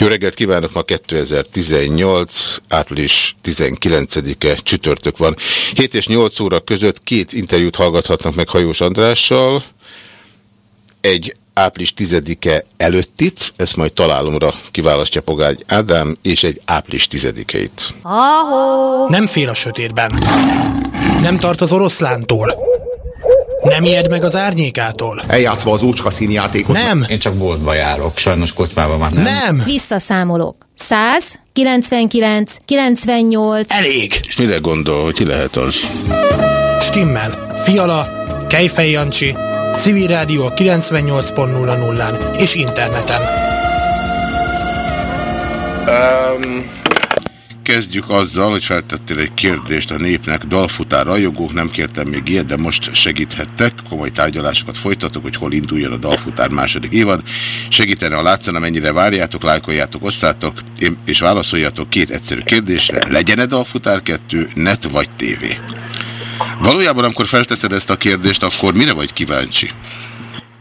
Jó reggelt kívánok, ma 2018, április 19-e csütörtök van. 7 és 8 óra között két interjút hallgathatnak meg Hajós Andrással. Egy április 10-e előttit, ezt majd találomra kiválasztja Pogágy Ádám, és egy április 10-eit. Nem fél a sötétben. Nem tart az oroszlántól. Nem ijed meg az árnyékától. Eljátszva az úcska színjátékot. Nem. Én csak boltba járok, sajnos kocsmában már nem. Nem. Visszaszámolok. 100, 99, 98. Elég. És mire gondol, hogy ki lehet az? Stimmel. Fiala, Kejfej Jancsi, Civil Rádió 98.00-án és interneten. Um, kezdjük azzal, hogy feltettél egy kérdést a népnek, dalfutár rajongók, nem kértem még ilyet, de most segíthettek, komoly tárgyalásokat folytatok, hogy hol induljon a dalfutár második évad. Segítene, a látszana, mennyire várjátok, lájkoljátok, osszátok, és válaszoljatok két egyszerű kérdésre, legyen-e dalfutár 2, net vagy tévé? Valójában, amikor felteszed ezt a kérdést, akkor mire vagy kíváncsi?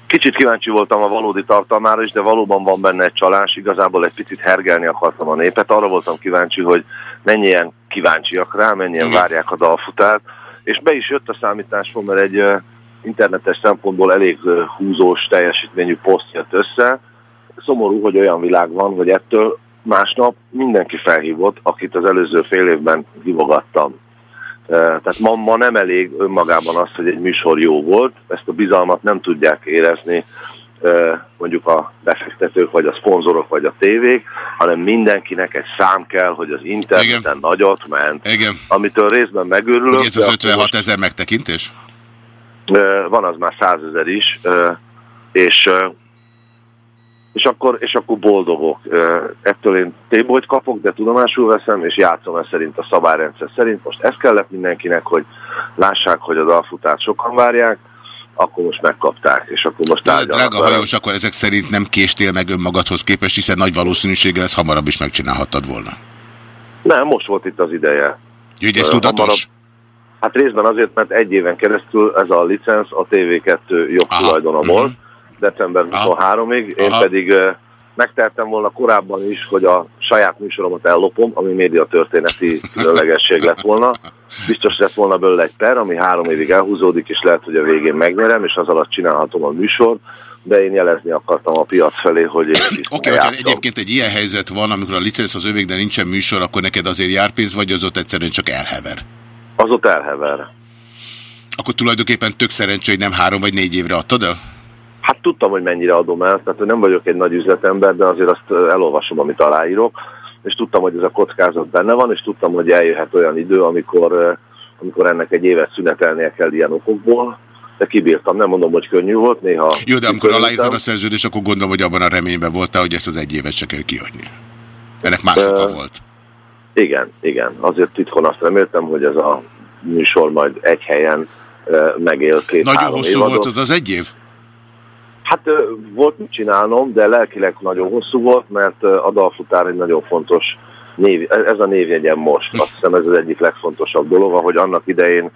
Kicsit kíváncsi voltam a valódi tartalmára is, de valóban van benne egy csalás. Igazából egy picit hergelni akartam a népet. Arra voltam kíváncsi, hogy mennyien kíváncsiak rá, mennyien várják a dalfutárt. És be is jött a számításról, mert egy internetes szempontból elég húzós teljesítményű poszt jött össze. Szomorú, hogy olyan világ van, hogy ettől másnap mindenki felhívott, akit az előző fél évben hívogattam tehát ma, ma nem elég önmagában az, hogy egy műsor jó volt, ezt a bizalmat nem tudják érezni mondjuk a befektetők, vagy a szponzorok, vagy a tévék, hanem mindenkinek egy szám kell, hogy az interneten Igen. nagyot ment, Igen. amitől részben megőrülök. Ez az 56 ezer megtekintés? Van az már 100 ezer is, és és akkor, és akkor boldogok. Ettől én tébolyt kapok, de tudomásul veszem, és játszom ezt szerint a szabályrendszer szerint. Most ez kellett mindenkinek, hogy lássák, hogy a dalfutárt sokan várják, akkor most megkapták, és akkor most tárgyalnak. Drága hajós, akkor ezek szerint nem késtél meg önmagadhoz képest, hiszen nagy valószínűséggel ezt hamarabb is megcsinálhattad volna. Nem, most volt itt az ideje. Hogy ez tudatos? Hamarabb, hát részben azért, mert egy éven keresztül ez a licensz a TV2 jogtulajdona volt, uh mhm. -huh december 23-ig, én Aha. pedig megteltem volna korábban is, hogy a saját műsoromat ellopom, ami média történeti különlegesség lett volna. Biztos lett volna belőle egy per, ami három évig elhúzódik, és lehet, hogy a végén megnyerem, és az alatt csinálhatom a műsort de én jelezni akartam a piac felé, hogy én Oké, okay, egyébként egy ilyen helyzet van, amikor a licensz az övék, de nincsen műsor, akkor neked azért jár pénz, vagy az ott egyszerűen csak elhever? Az ott elhever. Akkor tulajdonképpen tök szerencsé, hogy nem három vagy négy évre adtad el? Hát tudtam, hogy mennyire adom el, tehát nem vagyok egy nagy üzletember, de azért azt elolvasom, amit aláírok, és tudtam, hogy ez a kockázat benne van, és tudtam, hogy eljöhet olyan idő, amikor, amikor ennek egy évet szünetelnie kell ilyen okokból, de kibírtam, nem mondom, hogy könnyű volt, néha... Jó, de amikor aláírtad a szerződést, akkor gondolom, hogy abban a reményben voltál, hogy ezt az egy évet se kell kiadni. Ennek más uh, volt. Igen, igen. Azért titkon azt reméltem, hogy ez a műsor majd egy helyen megél két Nagyon hosszú évadot. volt az az egy év? Hát volt mit csinálnom, de lelkileg nagyon hosszú volt, mert a dalfutár egy nagyon fontos név, ez a névjegyem most. Azt hiszem ez az egyik legfontosabb dolog, ahogy annak idején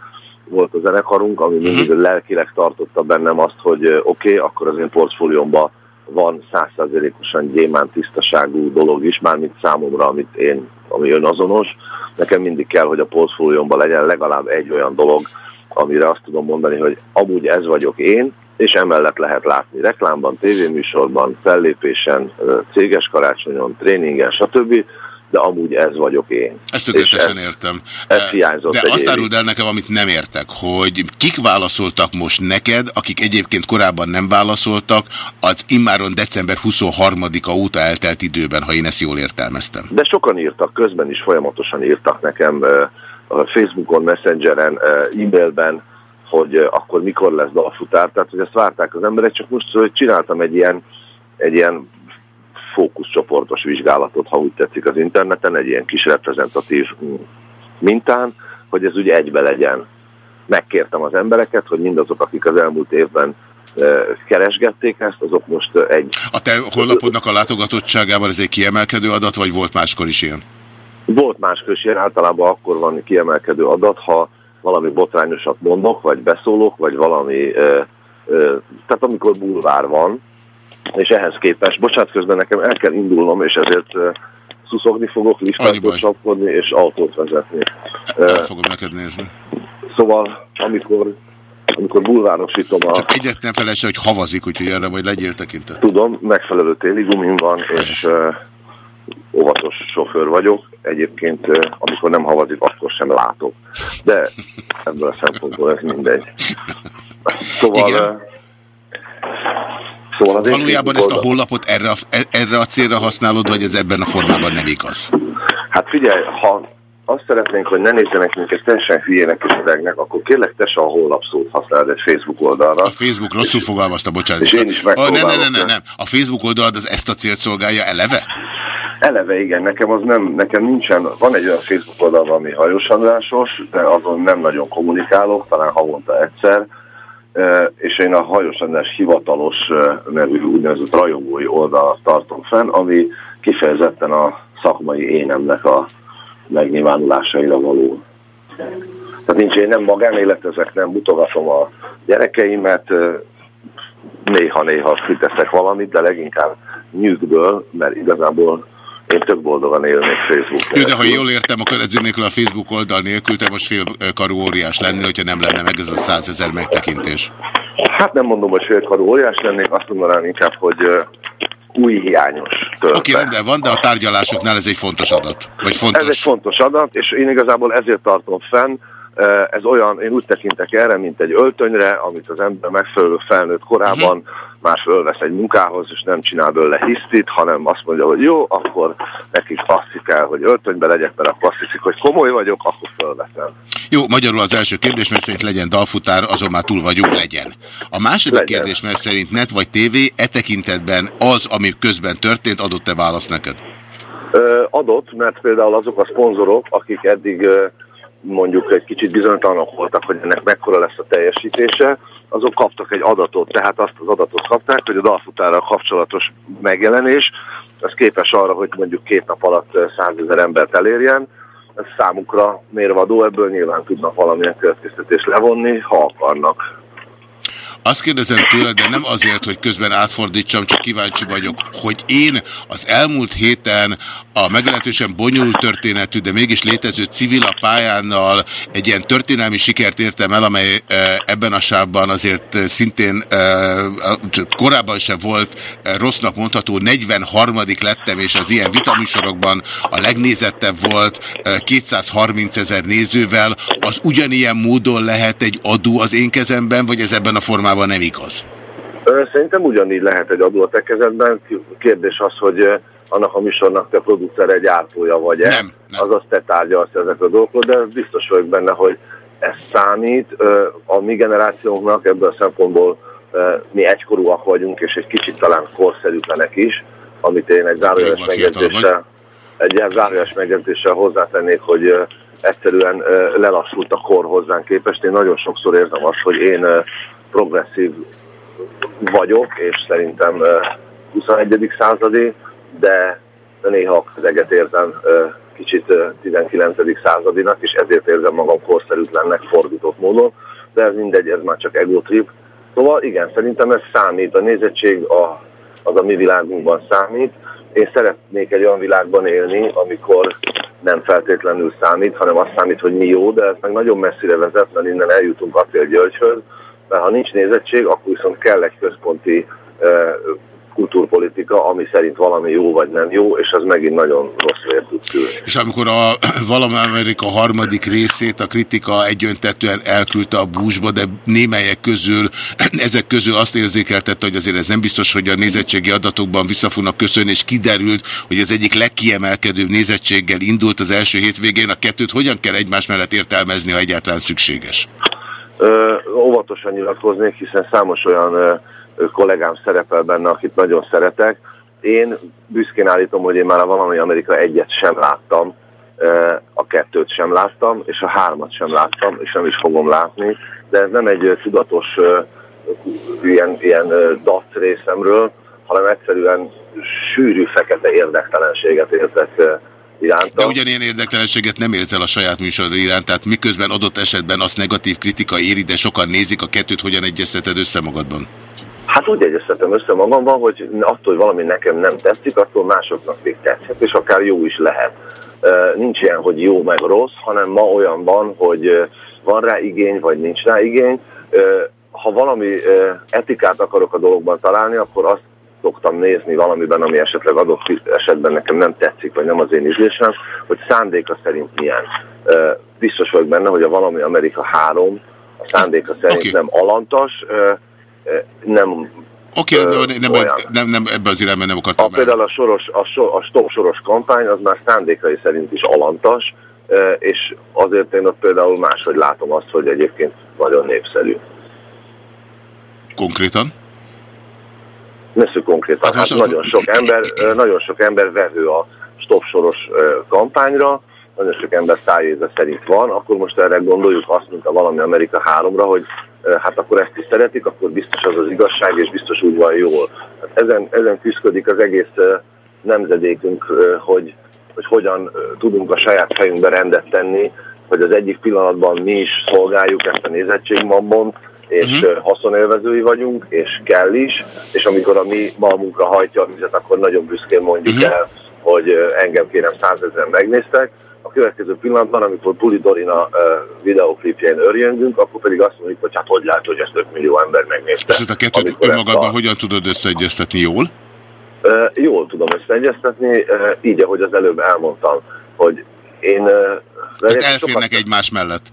volt a zenekarunk, ami mindig mhm. lelkileg tartotta bennem azt, hogy oké, okay, akkor az én portfóliómban van százszerzelékosan gyémán tisztaságú dolog is, mármint számomra, amit én, ami önazonos. Nekem mindig kell, hogy a portfóliómban legyen legalább egy olyan dolog, amire azt tudom mondani, hogy amúgy ez vagyok én, és emellett lehet látni reklámban, tévéműsorban, fellépésen, céges karácsonyon, tréningen, stb., de amúgy ez vagyok én. Ezt tökéletesen értem. Ez hiányzott De azt áruld el nekem, amit nem értek, hogy kik válaszoltak most neked, akik egyébként korábban nem válaszoltak, az immáron december 23-a óta eltelt időben, ha én ezt jól értelmeztem. De sokan írtak, közben is folyamatosan írtak nekem Facebookon, Messengeren, e-mailben, hogy akkor mikor lesz dalfutár, tehát hogy ezt várták az emberek, csak most hogy csináltam egy ilyen, egy ilyen fókuszcsoportos vizsgálatot, ha úgy tetszik az interneten, egy ilyen kis reprezentatív mintán, hogy ez ugye egybe legyen. Megkértem az embereket, hogy mindazok, akik az elmúlt évben keresgették ezt, azok most egy... A te honlapodnak a látogatottságában ez egy kiemelkedő adat, vagy volt máskor is ilyen? Volt máskor is ilyen, általában akkor van kiemelkedő adat, ha valami botrányosat mondok, vagy beszólok, vagy valami, ö, ö, tehát amikor bulvár van, és ehhez képest, bocsánat, közben nekem el kell indulnom, és ezért uh, szuszogni fogok, listákat csapkodni, és autót vezetni. El fogom neked nézni. Szóval, amikor amikor bulvárosítom a... Csak egyet nem felejtse, hogy havazik, úgyhogy erre majd legyél tekintet. Tudom, megfelelő téli gumim van, és uh, óvatos sofőr vagyok. Egyébként, amikor nem havazik, akkor sem látok. De ebből a szempontból ez mindegy. Szóval... Igen? Szóval az Valójában ezt a honlapot erre a, erre a célra használod, vagy ez ebben a formában nem igaz? Hát figyelj, ha azt szeretnénk, hogy ne nézzenek minket teljesen hülyének és öregnek, akkor kérlek te se a honlap szót használd egy Facebook oldalra. A Facebook rosszul és, fogalmazta, bocsánat. És én is oh, nem, nem, nem, nem, nem. A Facebook oldalad az ezt a célt szolgálja eleve? Eleve igen, nekem az nem, nekem nincsen, van egy olyan Facebook oldal, ami hajós Andrásos, de azon nem nagyon kommunikálok, talán havonta egyszer, és én a Hajós András hivatalos nevű úgynevezett rajongói oldalat tartom fenn, ami kifejezetten a szakmai énemnek a megnyilvánulásaira való. Tehát nincs, én nem magánéletezek, nem mutogatom a gyerekeimet, néha-néha kiteszek valamit, de leginkább nyűgből, mert igazából én tök boldogan élnék Facebook Jó, de ha jól értem, akkor ez nélkül a Facebook oldal nélkül te most félkarú óriás lennél, hogyha nem lenne meg ez a százezer megtekintés. Hát nem mondom, hogy félkarú óriás lennék, azt mondanám inkább, hogy új hiányos Oké, okay, rendben van, de a tárgyalásoknál ez egy fontos adat. Vagy fontos. Ez egy fontos adat, és én igazából ezért tartom fenn, ez olyan, én úgy tekintek erre, mint egy öltönyre, amit az ember megfelelő felnőtt korában mhm. már fölvesz egy munkához, és nem csinál belőle hisztit, hanem azt mondja, hogy jó, akkor neki passzik el, hogy öltönybe legyek, mert akkor azt hiszik, hogy komoly vagyok, akkor fölveszem. Jó, magyarul az első kérdés, mert szerint legyen dalfutár, azon már túl vagyunk, legyen. A második legyen. kérdés, mert szerint net vagy tévé, e tekintetben az, ami közben történt, adott-e választ neked? Adott, mert például azok a szponzorok, akik eddig mondjuk egy kicsit bizonytalanok voltak, hogy ennek mekkora lesz a teljesítése, azok kaptak egy adatot, tehát azt az adatot kapták, hogy a dalfutára kapcsolatos megjelenés, az képes arra, hogy mondjuk két nap alatt százezer embert elérjen, ez számukra mérvadó, ebből nyilván tudnak valamilyen következtetést levonni, ha akarnak. Azt kérdezem tőled, de nem azért, hogy közben átfordítsam, csak kíváncsi vagyok, hogy én az elmúlt héten a meglehetősen bonyolult történetű, de mégis létező civil a pályánnal egy ilyen történelmi sikert értem el, amely ebben a sávban azért szintén korábban sem volt rossznak mondható, 43 lettem, és az ilyen vitaműsorokban a legnézettebb volt 230 ezer nézővel, az ugyanilyen módon lehet egy adó az én kezemben, vagy ez ebben a formában nem igaz? Szerintem ugyanígy lehet egy adó a. Kérdés az, hogy annak a műsornak te producer gyártója vagy-e, nem, nem. azaz te tárgyalsz ezek a dolgok, de biztos vagyok benne, hogy ez számít. A mi generációnknak ebből a szempontból mi egykorúak vagyunk, és egy kicsit talán korszerűtlenek is, amit én egy zárójeles megjegyzéssel, egy zárójeles megjegyzéssel hozzátennék, hogy egyszerűen lelassult a kor hozzánk képest. Én nagyon sokszor érzem azt, hogy én progresszív vagyok, és szerintem 21. századi, de néha a közeget érzem kicsit 19. századinak, és ezért érzem magam korszerűtlennek fordított módon, de ez mindegy, ez már csak ego trip. Szóval igen, szerintem ez számít, a nézettség a, az a mi világunkban számít. Én szeretnék egy olyan világban élni, amikor nem feltétlenül számít, hanem azt számít, hogy mi jó, de ez meg nagyon messzire vezet, mert innen eljutunk Attél Györgyhöz, mert ha nincs nézettség, akkor viszont kell egy központi kultúrpolitika, ami szerint valami jó vagy nem jó, és ez megint nagyon rossz tud külni. És amikor a Valami Amerika harmadik részét a kritika egyöntetően elküldte a búzsba, de némelyek közül, ezek közül azt érzékeltette, hogy azért ez nem biztos, hogy a nézettségi adatokban vissza fognak köszönni, és kiderült, hogy az egyik legkiemelkedőbb nézettséggel indult az első hétvégén. A kettőt hogyan kell egymás mellett értelmezni, ha egyáltalán szükséges? Ö, óvatosan nyilatkoznék, hiszen számos olyan kollégám szerepel benne, akit nagyon szeretek. Én büszkén állítom, hogy én már a valami Amerika egyet sem láttam, a kettőt sem láttam, és a hármat sem láttam, és nem is fogom látni, de ez nem egy tudatos ilyen, ilyen dac részemről, hanem egyszerűen sűrű fekete érdektelenséget érzek iránta. De ugyanilyen érdektelenséget nem érzel a saját műsorod iránt, tehát miközben adott esetben azt negatív kritika éri, de sokan nézik, a kettőt hogyan egyezteted össze magadban? Hát úgy egyeztetem össze magamban, hogy attól, hogy valami nekem nem tetszik, attól másoknak még tetszhet, és akár jó is lehet. Nincs ilyen, hogy jó meg rossz, hanem ma olyan van, hogy van rá igény, vagy nincs rá igény. Ha valami etikát akarok a dologban találni, akkor azt szoktam nézni valamiben, ami esetleg adott esetben nekem nem tetszik, vagy nem az én ízlésem, hogy szándéka szerint milyen. Biztos vagyok benne, hogy a valami Amerika 3 a szándéka szerint okay. nem alantas, nem Oké, okay, nem, nem, nem, nem ebben az irányban nem akartam. A, például a, soros, a, so, a stop soros kampány az már szándékai szerint is alantas, és azért én ott például máshogy látom azt, hogy egyébként nagyon népszerű. Konkrétan? Nesszük konkrétan. Hát, hát nagyon sok ember, nagyon sok ember vevő a stop soros kampányra, nagyon sok ember szájéze szerint van, akkor most erre gondoljuk azt, mint a valami Amerika 3-ra, hogy hát akkor ezt is szeretik, akkor biztos az az igazság, és biztos úgy van jól. Hát ezen, ezen küzdik az egész nemzedékünk, hogy, hogy hogyan tudunk a saját fejünkbe rendet tenni, hogy az egyik pillanatban mi is szolgáljuk ezt a nézettségmambont, és uh-huh. haszonélvezői vagyunk, és kell is, és amikor a mi malmunkra hajtja a vizet, akkor nagyon büszkén mondjuk uh-huh. el, hogy engem kérem százezeren megnéztek, a következő pillanatban, amikor Puli Dorina uh, videoklipjén örjöngünk, akkor pedig azt mondjuk, hogy hát hogy lehet, hogy ezt 5 millió ember megnézte. És ezt a kettőt önmagadban a... hogyan tudod összeegyeztetni jól? Uh, jól tudom összeegyeztetni, uh, így, ahogy az előbb elmondtam, hogy én... Uh, Tehát elférnek sokat... egymás mellett.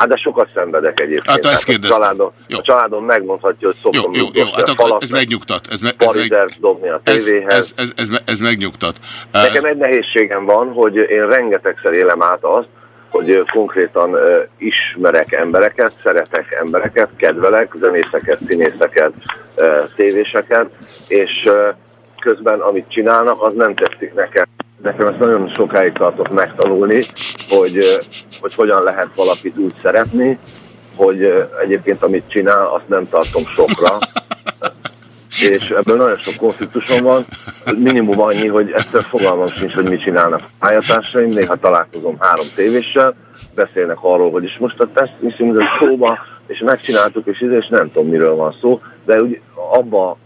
Hát de sokat szenvedek egyébként. Hát, ezt hát a, családom, jó. a családom megmondhatja, hogy szoktam jó, jó, jó. Hát falat, ez megnyugtat. Ez, me, ez, meg, dobni a tévéhez. Ez, ez, ez, ez, ez megnyugtat. Nekem egy nehézségem van, hogy én rengetegszer élem át azt, hogy konkrétan uh, ismerek embereket, szeretek embereket, kedvelek, zenészeket, színészeket, uh, tévéseket, és uh, közben amit csinálnak, az nem tetszik nekem nekem ezt nagyon sokáig tartott megtanulni, hogy, hogy hogyan lehet valakit úgy szeretni, hogy egyébként amit csinál, azt nem tartom sokra. És ebből nagyon sok konfliktusom van. Minimum annyi, hogy egyszer fogalmam sincs, hogy mit csinálnak a pályatársaim. Néha találkozom három tévéssel, beszélnek arról, hogy is most a teszt viszünk szóba, és megcsináltuk, és, és nem tudom, miről van szó. De úgy abba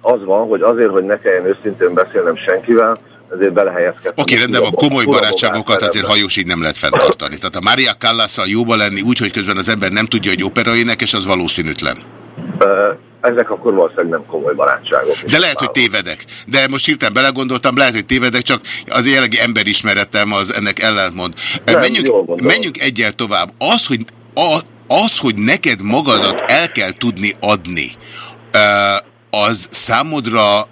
az van, hogy azért, hogy ne kelljen őszintén beszélnem senkivel, ezért belehelyezkedtem. Oké, okay, rendben, a komoly barátságokat azért hajós így nem lehet fenntartani. Tehát a Mária Callas-szal jóba lenni úgy, hogy közben az ember nem tudja, hogy operaének, és az valószínűtlen. Ezek akkor valószínűleg nem komoly barátságok. De lehet, hogy tévedek. De most hirtelen belegondoltam, lehet, hogy tévedek, csak az jelenlegi emberismeretem az ennek ellentmond. Nem, menjünk, menjünk egyel tovább. Az, hogy, a, az, hogy neked magadat el kell tudni adni, az számodra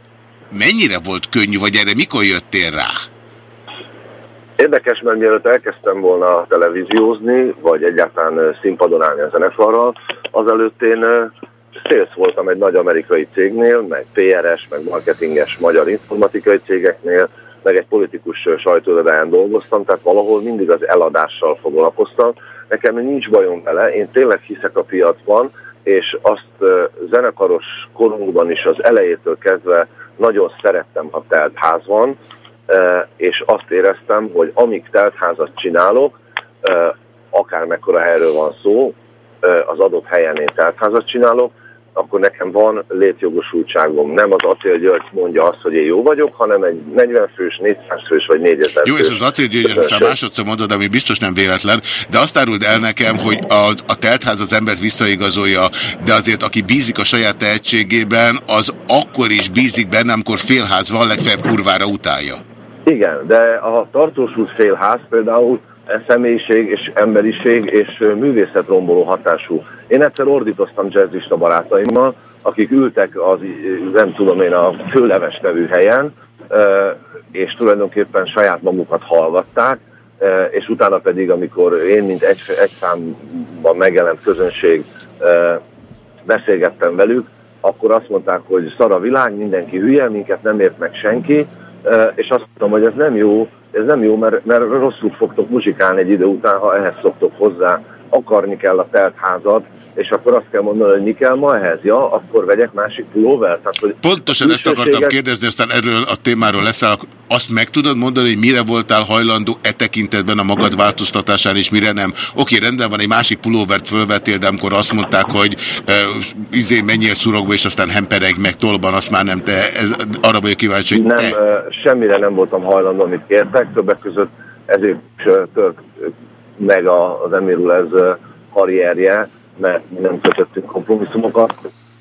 mennyire volt könnyű, vagy erre mikor jöttél rá? Érdekes, mert mielőtt elkezdtem volna televíziózni, vagy egyáltalán színpadon állni a zenekarral, azelőtt én sales voltam egy nagy amerikai cégnél, meg PRS, meg marketinges magyar informatikai cégeknél, meg egy politikus sajtóirodán dolgoztam, tehát valahol mindig az eladással foglalkoztam. Nekem nincs bajom vele, én tényleg hiszek a piacban, és azt zenekaros korunkban is az elejétől kezdve nagyon szerettem, ha teltház van, és azt éreztem, hogy amíg teltházat csinálok, akár mekkora helyről van szó, az adott helyen én teltházat csinálok, akkor nekem van létjogosultságom. Nem az Acél György mondja azt, hogy én jó vagyok, hanem egy 40 fős, 400 fős vagy 4000 Jó, és az Acél György most másodszor mondod, ami biztos nem véletlen, de azt áruld el nekem, hogy a, a teltház az embert visszaigazolja, de azért aki bízik a saját tehetségében, az akkor is bízik benne, amikor félház van, legfeljebb kurvára utálja. Igen, de a tartósult félház például személyiség és emberiség és művészetromboló hatású. Én egyszer ordítoztam jazzista barátaimmal, akik ültek az, nem tudom én, a főleves nevű helyen, és tulajdonképpen saját magukat hallgatták, és utána pedig, amikor én, mint egy, egy számban megjelent közönség beszélgettem velük, akkor azt mondták, hogy szar a világ, mindenki hülye, minket nem ért meg senki, és azt mondtam, hogy ez nem jó, ez nem jó, mert, mert rosszul fogtok muzsikálni egy idő után, ha ehhez szoktok hozzá, akarni kell a teltházat, és akkor azt kell mondani, hogy mi kell ma ehhez, ja, akkor vegyek másik pulóvert. Tehát, hogy Pontosan ezt akartam kérdezni, aztán erről a témáról leszáll. Azt meg tudod mondani, hogy mire voltál hajlandó e tekintetben a magad változtatásán, és mire nem? Oké, rendben van, egy másik pulóvert fölvetél, de amikor azt mondták, hogy uh, izé menjél szurogba, és aztán hempereg meg tolban, azt már nem te. Ez, arra vagyok kíváncsi, hogy nem, te. Semmire nem voltam hajlandó, amit kértek, többek között ezért tört meg az Emirul ez karrierje, mert mi nem kötöttünk kompromisszumokat.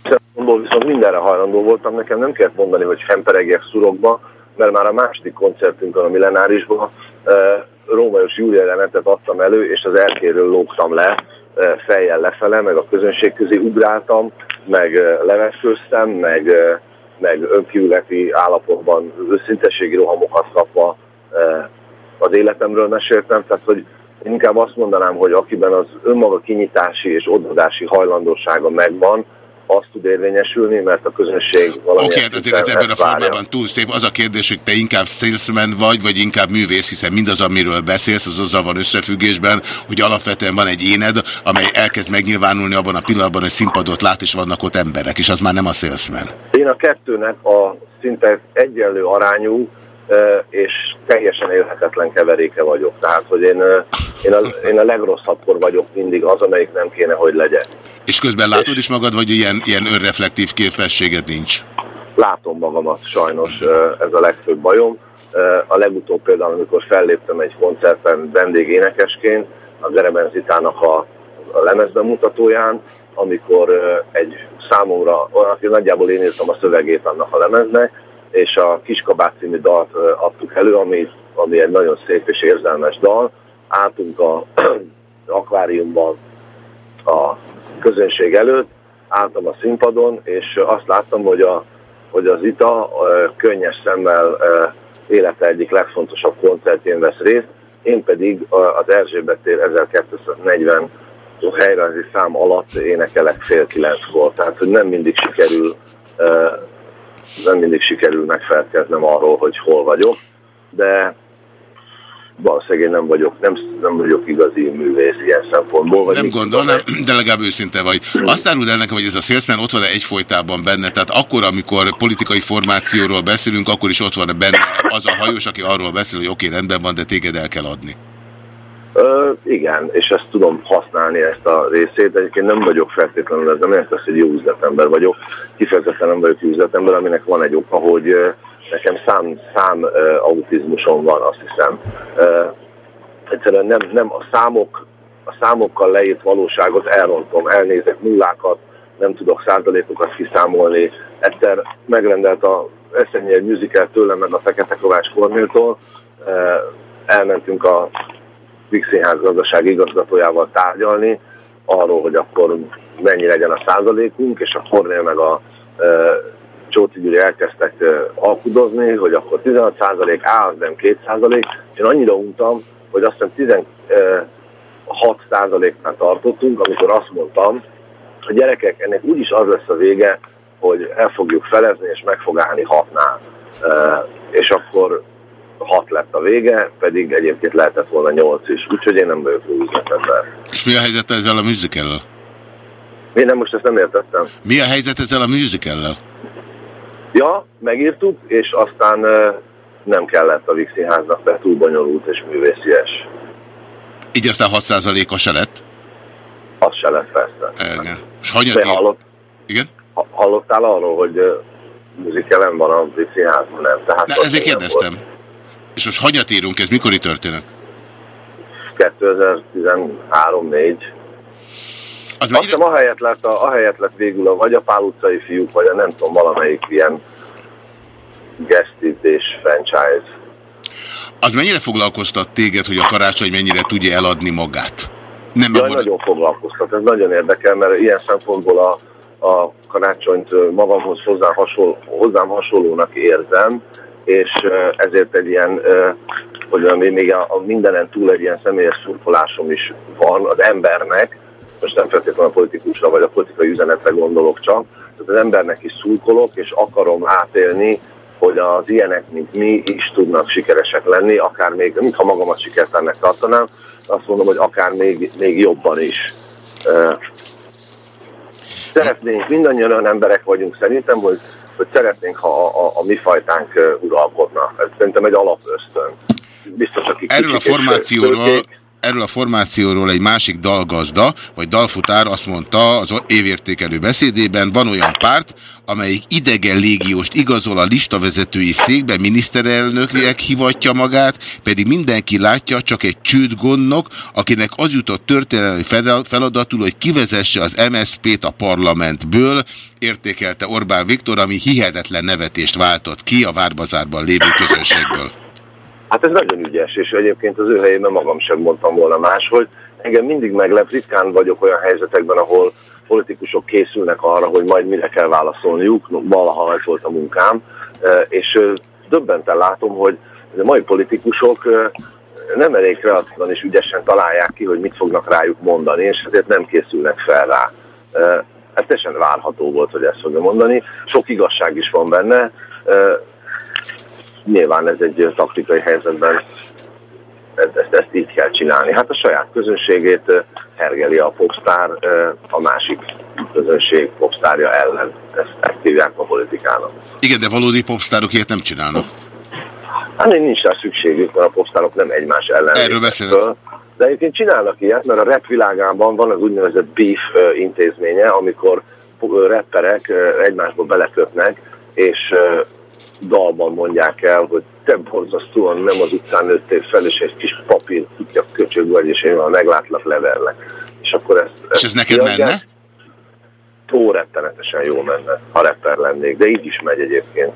Szempontból viszont mindenre hajlandó voltam, nekem nem kellett mondani, hogy hemperegjek szurokba, mert már a második koncertünkön a Millenárisban Rómajos Júlia jelenetet adtam elő, és az erkéről lógtam le, fejjel lefele, meg a közönség közé ugráltam, meg leveszőztem, meg, meg önkívületi állapotban őszintességi rohamokat kapva az életemről meséltem, tehát hogy inkább azt mondanám, hogy akiben az önmaga kinyitási és odadási hajlandósága megvan, azt tud érvényesülni, mert a közönség valami. Oké, okay, hát azért ez ebben a formában túl szép. Az a kérdés, hogy te inkább salesman vagy, vagy inkább művész, hiszen mindaz, amiről beszélsz, az azzal van összefüggésben, hogy alapvetően van egy éned, amely elkezd megnyilvánulni abban a pillanatban, hogy színpadot lát, és vannak ott emberek, és az már nem a salesman. Én a kettőnek a szinte egyenlő arányú és teljesen élhetetlen keveréke vagyok. Tehát, hogy én, én, a, én a legrosszabbkor vagyok mindig az, amelyik nem kéne, hogy legyen. És közben látod is magad, vagy ilyen, ilyen önreflektív képességed nincs? Látom magamat, sajnos ez a legfőbb bajom. A legutóbb például, amikor felléptem egy koncerten vendégénekesként, a Gereben Zitának a, a lemezbemutatóján, amikor egy számomra, aki nagyjából én írtam a szövegét annak a lemeznek, és a Kiskabát című dalt adtuk elő, ami, ami egy nagyon szép és érzelmes dal. Álltunk a akváriumban a közönség előtt, álltam a színpadon, és azt láttam, hogy, a, hogy az ITA könnyes szemmel élete egyik legfontosabb koncertjén vesz részt, én pedig az Erzsébet tér 1240 helyrajzi szám alatt énekelek fél kilenckor, tehát hogy nem mindig sikerül nem mindig sikerül megfelelkeznem arról, hogy hol vagyok, de valószínűleg nem vagyok, nem, nem vagyok igazi művész ilyen szempontból. Vagy nem gondolnám, de legalább őszinte vagy. Azt áruld el nekem, hogy ez a szélszmen ott van-e egyfolytában benne, tehát akkor, amikor politikai formációról beszélünk, akkor is ott van -e benne az a hajós, aki arról beszél, hogy oké, okay, rendben van, de téged el kell adni. Ö, igen, és ezt tudom használni ezt a részét. Egyébként nem vagyok feltétlenül, ez nem ezt az, hogy jó üzletember vagyok. Kifejezetten nem vagyok jó üzletember, aminek van egy oka, hogy nekem szám, szám autizmusom van, azt hiszem. Uh, egyszerűen nem, nem a számok, a számokkal leírt valóságot elrontom, elnézek nullákat, nem tudok százalékokat kiszámolni. Egyszer megrendelt a Eszenyi egy musical tőlem, meg a Fekete Kovács Kornéltól, elmentünk a Vix Színház gazdasági igazgatójával tárgyalni arról, hogy akkor mennyi legyen a százalékunk, és a Kornél meg a e, Csóci Gyuri elkezdtek e, alkudozni, hogy akkor 16 százalék, á, az nem 2 százalék, én annyira untam, hogy azt hiszem 16 százaléknál tartottunk, amikor azt mondtam, hogy gyerekek, ennek úgyis az lesz a vége, hogy el fogjuk felezni, és meg fog állni hatnál. E, és akkor hat lett a vége, pedig egyébként lehetett volna nyolc is, úgyhogy én nem vagyok jó üzletember. És mi a helyzet ezzel a musical Én nem most ezt nem értettem. Mi a helyzet ezzel a musical Ja, megírtuk, és aztán nem kellett a Vix Színháznak, mert túl bonyolult és művészies. Így aztán 6%-a se lett? Az se lett, persze. Igen. És hanyat hallott, Igen? Hallottál arról, hogy műzikelem van a Vix Színházban, nem? Tehát ne, ezért kérdeztem. Volt. És most hanyat írunk, ez mikori történet? 2013-4. Az Azt hiszem ahelyett lett, a, ahelyett lett végül a, vagy a Pál utcai fiúk, vagy a nem tudom, valamelyik ilyen gesztítés franchise. Az mennyire foglalkoztat téged, hogy a karácsony mennyire tudja eladni magát? Nem Jaj, abban... nagyon foglalkoztat, ez nagyon érdekel, mert ilyen szempontból a, a karácsonyt magamhoz hozzám, hasonl, hozzám hasonlónak érzem, és ezért egy ilyen, hogy mondjam, még a, a mindenen túl egy ilyen személyes szurkolásom is van az embernek, most nem feltétlenül a politikusra vagy a politikai üzenetre gondolok csak, tehát az embernek is szurkolok, és akarom átélni, hogy az ilyenek, mint mi is tudnak sikeresek lenni, akár még, mintha magamat sikertelennek tartanám, azt mondom, hogy akár még, még jobban is. Szeretnénk, mindannyian olyan emberek vagyunk szerintem, hogy, hogy szeretnénk, ha a, a, a mi fajtánk uralkodna. Ez szerintem egy alapösztön. Biztos, akik Erről a formációról erről a formációról egy másik dalgazda, vagy dalfutár azt mondta az évértékelő beszédében, van olyan párt, amelyik idegen légióst igazol a listavezetői székbe, miniszterelnöknek hivatja magát, pedig mindenki látja, csak egy csőd gondnok, akinek az jutott történelmi feladatul, hogy kivezesse az MSZP-t a parlamentből, értékelte Orbán Viktor, ami hihetetlen nevetést váltott ki a Várbazárban lévő közönségből. Hát ez nagyon ügyes, és egyébként az ő helyében magam sem mondtam volna máshogy. Engem mindig meglep, ritkán vagyok olyan helyzetekben, ahol politikusok készülnek arra, hogy majd mire kell válaszolniuk, valaha ez volt a munkám, e, és döbbenten látom, hogy a mai politikusok nem elég kreatívan és ügyesen találják ki, hogy mit fognak rájuk mondani, és ezért nem készülnek fel rá. Ez teljesen várható volt, hogy ezt fogja mondani. Sok igazság is van benne, nyilván ez egy taktikai helyzetben ezt, ezt, ezt így kell csinálni. Hát a saját közönségét hergeli a popstar, a másik közönség popstárja ellen. Ezt, ezt hívják a politikának. Igen, de valódi popstárok ilyet nem csinálnak. Hát nincs rá szükségük, mert a popstárok nem egymás ellen. Erről beszélek. De egyébként csinálnak ilyet, mert a rap világában van az úgynevezett beef intézménye, amikor rapperek egymásba belekötnek, és dalban mondják el, hogy te borzasztóan nem az utcán nőttél fel, és egy kis papír kutya köcsög vagy, és én már meglátlak leverlek. És akkor ezt... És ez neked menne? Tó rettenetesen jó menne, ha rapper lennék, de így is megy egyébként.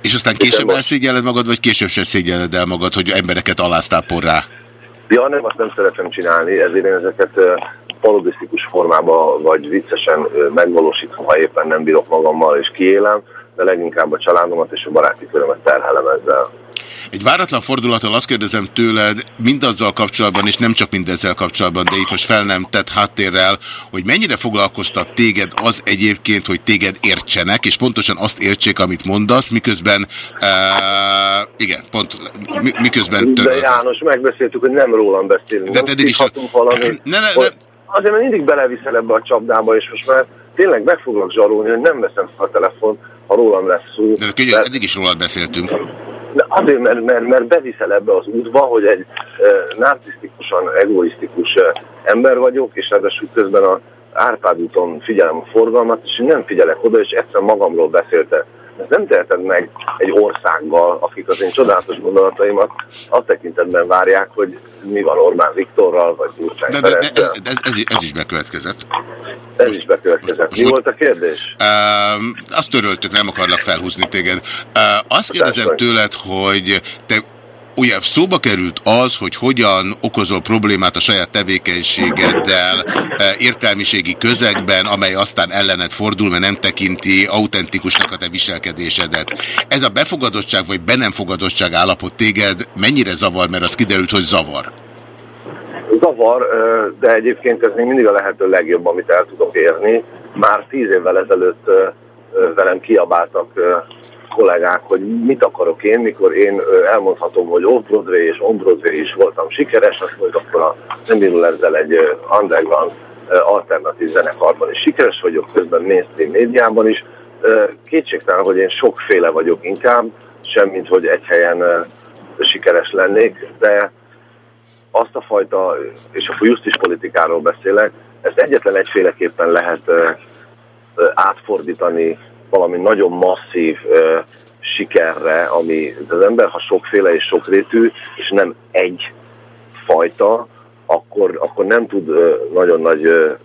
És aztán később elszégyeled magad, vagy később se szégyeled el magad, hogy embereket aláztápor rá? Ja, nem, azt nem szeretem csinálni, ezért én ezeket parodisztikus formában, vagy viccesen megvalósítom, ha éppen nem bírok magammal, és kiélem de leginkább a családomat és a baráti körömet terhelem ezzel. Egy váratlan fordulaton azt kérdezem tőled, mindazzal kapcsolatban, és nem csak mindezzel kapcsolatban, de itt most fel nem tett háttérrel, hogy mennyire foglalkoztat téged az egyébként, hogy téged értsenek, és pontosan azt értsék, amit mondasz, miközben, uh, igen, pont, miközben törölve. De János, megbeszéltük, hogy nem rólam beszélünk. De eddig is... Valami, ne, ne, ne. Azért, mert mindig beleviszel ebbe a csapdába, és most már tényleg meg foglak zsarolni, hogy nem veszem fel a telefon, ha rólam lesz szó. De könyörű, mert... eddig is rólad beszéltünk. De azért, mert, mert, mert beviszel ebbe az útba, hogy egy e, narcisztikusan, egoisztikus e, ember vagyok, és ráadásul közben a Árpád úton figyelem a forgalmat, és nem figyelek oda, és egyszer magamról beszélte ezt nem teheted meg egy országgal, akik az én csodálatos gondolataimat azt tekintetben várják, hogy mi van Orbán Viktorral, vagy Gyurcsány de, de, de, de, de ez, ez is bekövetkezett. Ez most, is bekövetkezett. Most, mi volt a kérdés? Uh, azt töröltük, nem akarlak felhúzni téged. Uh, azt kérdezem tőled, hogy te ugye szóba került az, hogy hogyan okozol problémát a saját tevékenységeddel e, értelmiségi közegben, amely aztán ellenet fordul, mert nem tekinti autentikusnak a te viselkedésedet. Ez a befogadottság vagy be nem fogadottság állapot téged mennyire zavar, mert az kiderült, hogy zavar? Zavar, de egyébként ez még mindig a lehető legjobb, amit el tudok érni. Már tíz évvel ezelőtt velem kiabáltak kollégák, hogy mit akarok én, mikor én elmondhatom, hogy off-Broadway és on-Broadway is voltam sikeres, azt mondjuk akkor a nem indul ezzel egy underground alternatív zenekarban is sikeres vagyok, közben mainstream médiában is. Kétségtelen, hogy én sokféle vagyok inkább, semmint, hogy egy helyen sikeres lennék, de azt a fajta, és a justice politikáról beszélek, ezt egyetlen egyféleképpen lehet átfordítani valami nagyon masszív uh, sikerre, ami az ember, ha sokféle és sokrétű, és nem egy fajta, akkor, akkor nem tud uh, nagyon nagy uh,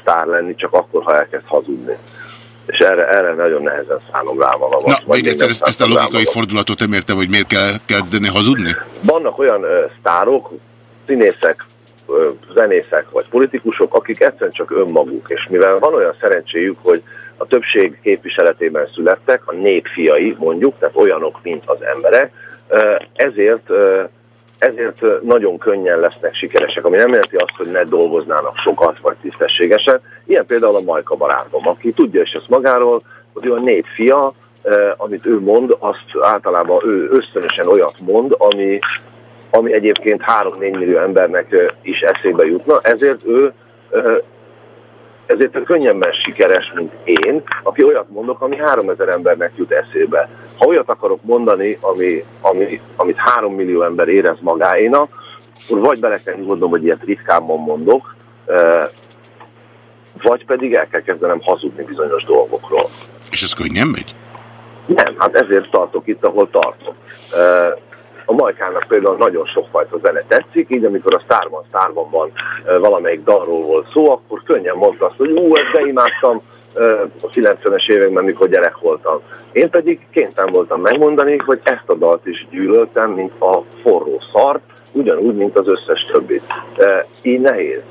sztár lenni, csak akkor, ha elkezd hazudni. És erre, erre nagyon nehezen szánom rá magam. Na, még egyszer ezt, ezt a logikai fordulatot nem értem, hogy miért kell kezdeni hazudni? Vannak olyan uh, sztárok, színészek, zenészek vagy politikusok, akik egyszerűen csak önmaguk, és mivel van olyan szerencséjük, hogy a többség képviseletében születtek, a nép fiai mondjuk, tehát olyanok, mint az emberek, ezért ezért nagyon könnyen lesznek sikeresek, ami nem jelenti azt, hogy ne dolgoznának sokat vagy tisztességesen. Ilyen például a Majka barátom, aki tudja is ezt magáról, hogy a nép fia, amit ő mond, azt általában ő ösztönösen olyat mond, ami, ami egyébként 3-4 millió embernek is eszébe jutna, ezért ő ezért könnyebben sikeres, mint én, aki olyat mondok, ami 3000 embernek jut eszébe. Ha olyat akarok mondani, ami, ami, amit 3 millió ember érez magáénak, akkor vagy bele kell nyugodnom, hogy ilyet ritkábban mondok, vagy pedig el kell kezdenem hazudni bizonyos dolgokról. És ez könnyen megy? Nem, hát ezért tartok itt, ahol tartok. A Majkának például nagyon sokfajta zene tetszik, így amikor a Starban Starban van valamelyik dalról volt szó, akkor könnyen mondta azt, hogy ú, ezt beimádtam a 90-es években, mikor gyerek voltam. Én pedig kénytelen voltam megmondani, hogy ezt a dalt is gyűlöltem, mint a forró szart, ugyanúgy, mint az összes többit. Így nehéz.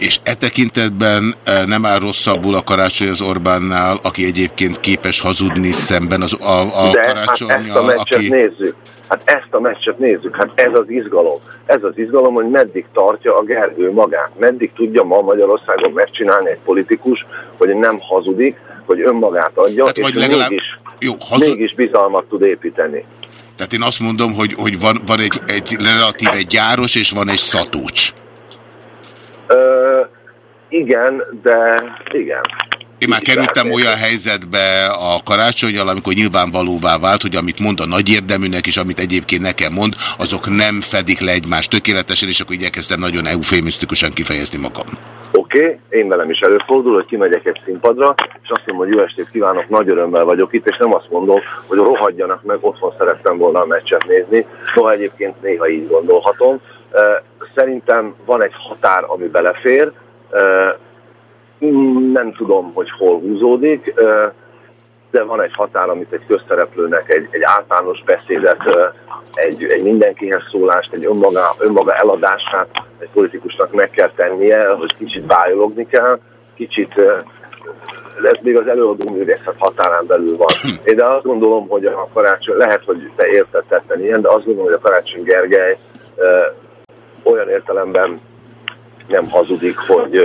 És e tekintetben e, nem áll rosszabbul a karácsony az Orbánnál, aki egyébként képes hazudni szemben az, a, a De karácsonyjal, hát ezt a meccset aki... nézzük. Hát ezt a meccset nézzük, hát ez az izgalom. Ez az izgalom, hogy meddig tartja a Gergő magát. Meddig tudja ma Magyarországon megcsinálni egy politikus, hogy nem hazudik, hogy önmagát adja, hát, és legalább... mégis, jó, hazud... mégis bizalmat tud építeni. Tehát én azt mondom, hogy, hogy van, van egy, egy relatíve gyáros, és van egy szatúcs. Ö, igen, de igen. Én már kerültem olyan helyzetbe a karácsonyjal, amikor nyilvánvalóvá vált, hogy amit mond a nagy érdeműnek, és amit egyébként nekem mond, azok nem fedik le egymást tökéletesen, és akkor igyekeztem nagyon eufémisztikusan kifejezni magam. Oké, okay, én velem is előfordul, hogy kimegyek egy színpadra, és azt mondom, hogy jó estét kívánok, nagy örömmel vagyok itt, és nem azt mondom, hogy rohadjanak meg, otthon szerettem volna a meccset nézni, szóval egyébként néha így gondolhatom. Szerintem van egy határ, ami belefér, nem tudom, hogy hol húzódik, de van egy határ, amit egy közszereplőnek egy, egy általános beszédet, egy, egy mindenkihez szólást, egy önmaga, önmaga eladását egy politikusnak meg kell tennie, hogy kicsit bájologni kell, kicsit ez még az előadó művészet határán belül van. Én de azt gondolom, hogy a karácsony, lehet, hogy te érted tetten ilyen, de azt gondolom, hogy a karácsony Gergely olyan értelemben nem hazudik, hogy,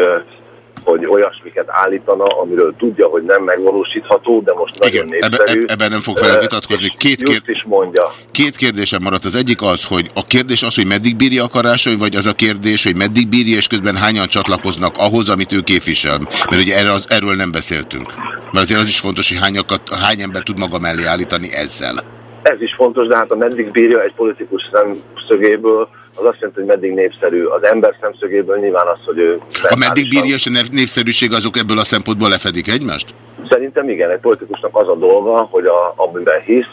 hogy olyasmiket állítana, amiről tudja, hogy nem megvalósítható, de most Igen, nagyon népszerű. Ebben ebbe nem fog vele vitatkozni. Két, kér... is mondja. Két kérdésem maradt. Az egyik az, hogy a kérdés az, hogy meddig bírja a karácsony, vagy az a kérdés, hogy meddig bírja, és közben hányan csatlakoznak ahhoz, amit ő képvisel. Mert ugye erről, erről nem beszéltünk. Mert azért az is fontos, hogy hányakat, hány ember tud maga mellé állítani ezzel. Ez is fontos, de hát a meddig bírja egy politikus szemszögéből, az azt jelenti, hogy meddig népszerű. Az ember szemszögéből nyilván az, hogy ő... A meddig bírja és a népszerűség azok ebből a szempontból lefedik egymást? Szerintem igen, egy politikusnak az a dolga, hogy a, amiben hisz,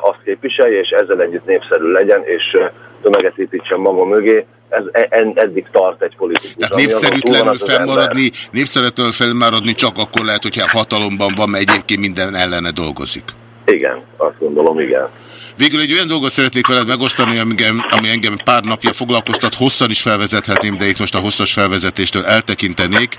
azt képviselje, és ezzel együtt népszerű legyen, és tömeget építsen maga mögé. Ez e, eddig tart egy politikus. Tehát népszerűtlenül fennmaradni, népszerűtlenül fennmaradni csak akkor lehet, hogyha hatalomban van, mert egyébként minden ellene dolgozik. Igen, azt gondolom, igen. Végül egy olyan dolgot szeretnék veled megosztani, ami engem, ami engem pár napja foglalkoztat, hosszan is felvezethetném, de itt most a hosszas felvezetéstől eltekintenék.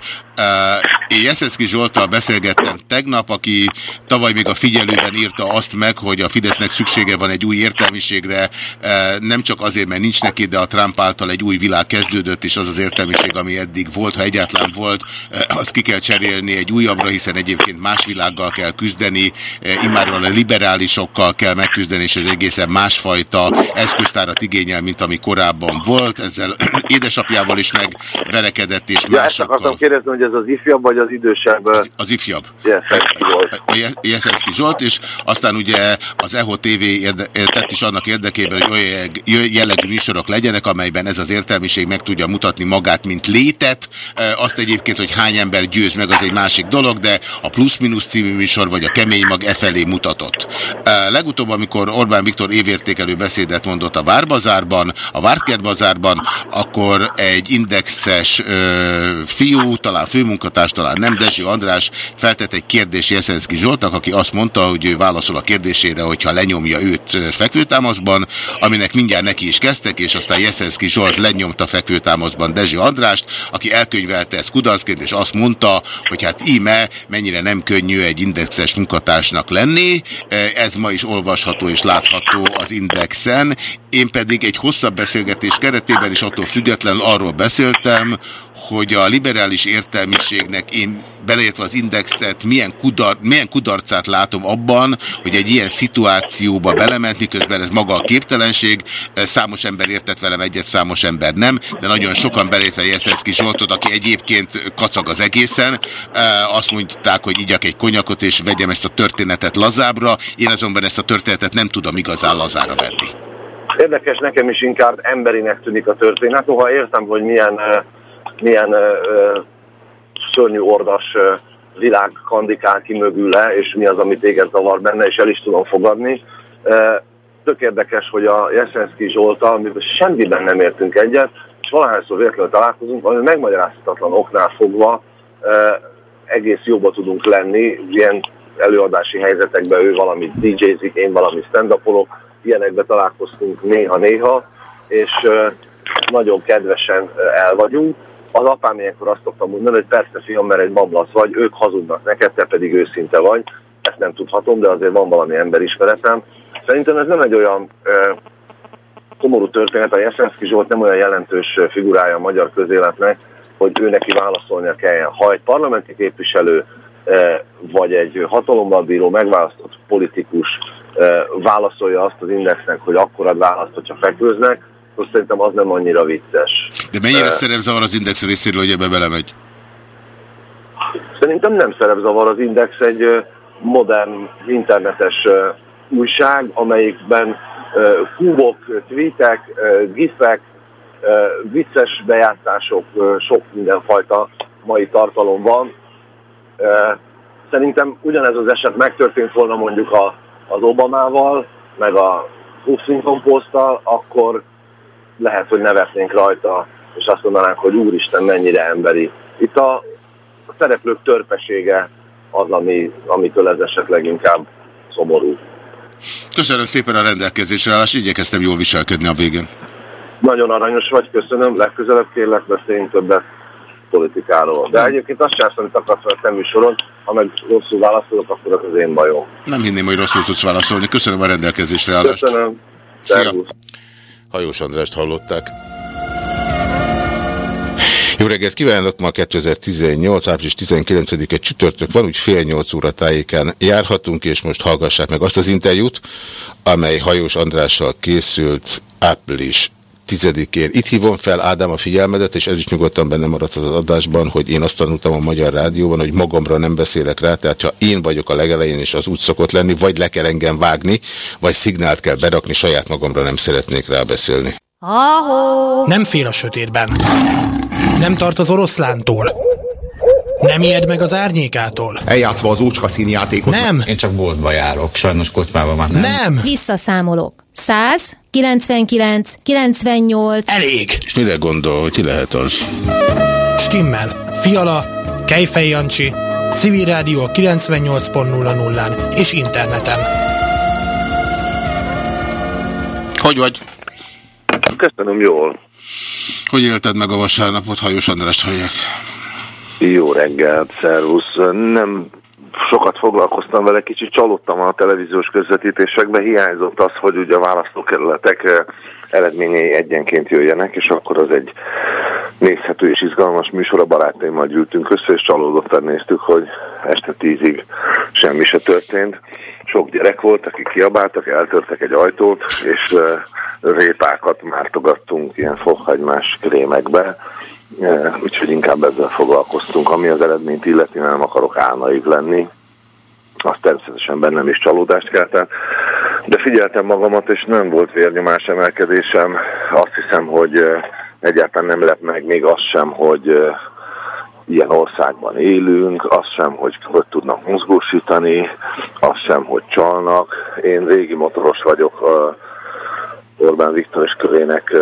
Én Jeszenszki Zsoltal beszélgettem tegnap, aki tavaly még a figyelőben írta azt meg, hogy a Fidesznek szüksége van egy új értelmiségre, nem csak azért, mert nincs neki, de a Trump által egy új világ kezdődött, és az az értelmiség, ami eddig volt, ha egyáltalán volt, azt ki kell cserélni egy újabbra, hiszen egyébként más világgal kell küzdeni, immáron a liberálisokkal kell megküzdeni, és ez ez egészen másfajta eszköztárat igényel, mint ami korábban volt. Ezzel édesapjával is megverekedett, és ja, másokkal. Ezt akartam kérdezni, hogy ez az ifjabb, vagy az idősebb? Az, az ifjabb. Jeszenszki Zsolt, és aztán ugye az EHO TV érde, tett is annak érdekében, hogy olyan jellegű műsorok legyenek, amelyben ez az értelmiség meg tudja mutatni magát, mint létet. Azt egyébként, hogy hány ember győz meg, az egy másik dolog, de a plusz-minusz című műsor, vagy a kemény mag e felé mutatott. Legutóbb, amikor Orbán Orbán Viktor évértékelő beszédet mondott a Várbazárban, a Vártkertbazárban, akkor egy indexes ö, fiú, talán főmunkatárs, talán nem, Dezsi András feltett egy kérdés Jeszenszki Zsoltnak, aki azt mondta, hogy ő válaszol a kérdésére, hogyha lenyomja őt fekvőtámaszban, aminek mindjárt neki is kezdtek, és aztán Jeszenszki Zsolt lenyomta fekvőtámaszban Dezsi Andrást, aki elkönyvelte ezt kudarcként, és azt mondta, hogy hát íme mennyire nem könnyű egy indexes munkatársnak lenni. Ez ma is olvasható és látható látható az Indexen. Én pedig egy hosszabb beszélgetés keretében is attól függetlenül arról beszéltem, hogy a liberális értelmiségnek én beleértve az indexet, milyen, kudar, milyen kudarcát látom abban, hogy egy ilyen szituációba belement, miközben ez maga a képtelenség. Számos ember értett velem egyet, számos ember nem, de nagyon sokan beleértve Jeszenszki Zsoltot, aki egyébként kacag az egészen. Azt mondták, hogy igyak egy konyakot, és vegyem ezt a történetet lazábra. Én azonban ezt a történetet nem tudom igazán lazára venni. Érdekes, nekem is inkább emberinek tűnik a történet, noha értem, hogy milyen, milyen szörnyű ordas világ kandikál ki mögüle, és mi az, amit téged zavar benne, és el is tudom fogadni. Tök érdekes, hogy a Jeszenszki Zsolta, amiben semmiben nem értünk egyet, és valahányszor véletlenül találkozunk, valami megmagyarázhatatlan oknál fogva egész jóba tudunk lenni, ilyen előadási helyzetekben ő valamit DJ-zik, én valami stand ilyenekbe találkoztunk néha-néha, és nagyon kedvesen el vagyunk az apám ilyenkor azt szoktam mondani, hogy persze fiam, mert egy mamlasz vagy, ők hazudnak neked, te pedig őszinte vagy. Ezt nem tudhatom, de azért van valami emberismeretem. Szerintem ez nem egy olyan szomorú történet, a Jeszenszki Zsolt nem olyan jelentős figurája a magyar közéletnek, hogy ő neki válaszolnia kelljen. Ha egy parlamenti képviselő vagy egy hatalommal bíró megválasztott politikus válaszolja azt az indexnek, hogy akkor ad választ, hogyha fekvőznek, akkor szerintem az nem annyira vicces. De mennyire uh, szerepzavar az Index részéről, hogy ebbe belemegy? Szerintem nem szerepzavar az Index egy modern internetes újság, amelyikben kúbok, tweetek, gifek, vicces bejátszások, sok mindenfajta mai tartalom van. Szerintem ugyanez az eset megtörtént volna mondjuk a, az Obamával, meg a Huffington Posttal, akkor lehet, hogy nevetnénk rajta, és azt mondanánk, hogy úristen, mennyire emberi. Itt a, a szereplők törpesége az, ami, amitől ez esetleg inkább szomorú. Köszönöm szépen a rendelkezésre állást, igyekeztem jól viselkedni a végén. Nagyon aranyos vagy, köszönöm. Legközelebb kérlek, beszéljünk többet politikáról. De egyébként azt sem amit akarsz a te soron, ha meg rosszul válaszolok, akkor az az én bajom. Nem hinném, hogy rosszul tudsz válaszolni. Köszönöm a rendelkezésre állást. Köszönöm. Szia. Hajós Andrást hallották. Jó reggelt kívánok! Ma 2018. április 19-e csütörtök van, úgy fél nyolc óra tájéken járhatunk, és most hallgassák meg azt az interjút, amely Hajós Andrással készült április 10-én. Itt hívom fel Ádám a figyelmedet, és ez is nyugodtan benne maradt az adásban, hogy én azt tanultam a Magyar Rádióban, hogy magamra nem beszélek rá, tehát ha én vagyok a legelején, és az úgy szokott lenni, vagy le kell engem vágni, vagy szignált kell berakni, saját magamra nem szeretnék rá beszélni. Nem fél a sötétben. Nem tart az oroszlántól. Nem ijed meg az árnyékától. Eljátszva az ócska színjátékot. Nem. Én csak boltba járok, sajnos kocsmában már nem. Nem. Visszaszámolok. 100, 99, 98. Elég. És mire gondol, hogy ki lehet az? Stimmel. Fiala, Kejfej Jancsi, Civil Rádió 98.00-án és interneten. Hogy vagy? Köszönöm jól. Hogy élted meg a vasárnapot, Hajós Andrást hallják? Jó reggelt, szervusz. Nem sokat foglalkoztam vele, kicsit csalódtam a televíziós közvetítésekben, hiányzott az, hogy ugye a választókerületek eh, eredményei egyenként jöjjenek, és akkor az egy nézhető és izgalmas műsor, a barátaimmal gyűltünk össze, és csalódottan néztük, hogy este tízig semmi se történt. Sok gyerek volt, akik kiabáltak, eltörtek egy ajtót, és eh, répákat mártogattunk ilyen fokhagymás krémekbe, úgyhogy inkább ezzel foglalkoztunk. Ami az eredményt illeti, nem akarok álnaig lenni, azt természetesen bennem is csalódást keltett, de figyeltem magamat, és nem volt vérnyomás emelkedésem. Azt hiszem, hogy egyáltalán nem lep meg még az sem, hogy ilyen országban élünk, az sem, hogy hogy tudnak mozgósítani, az sem, hogy csalnak. Én régi motoros vagyok, Orbán Viktor és körének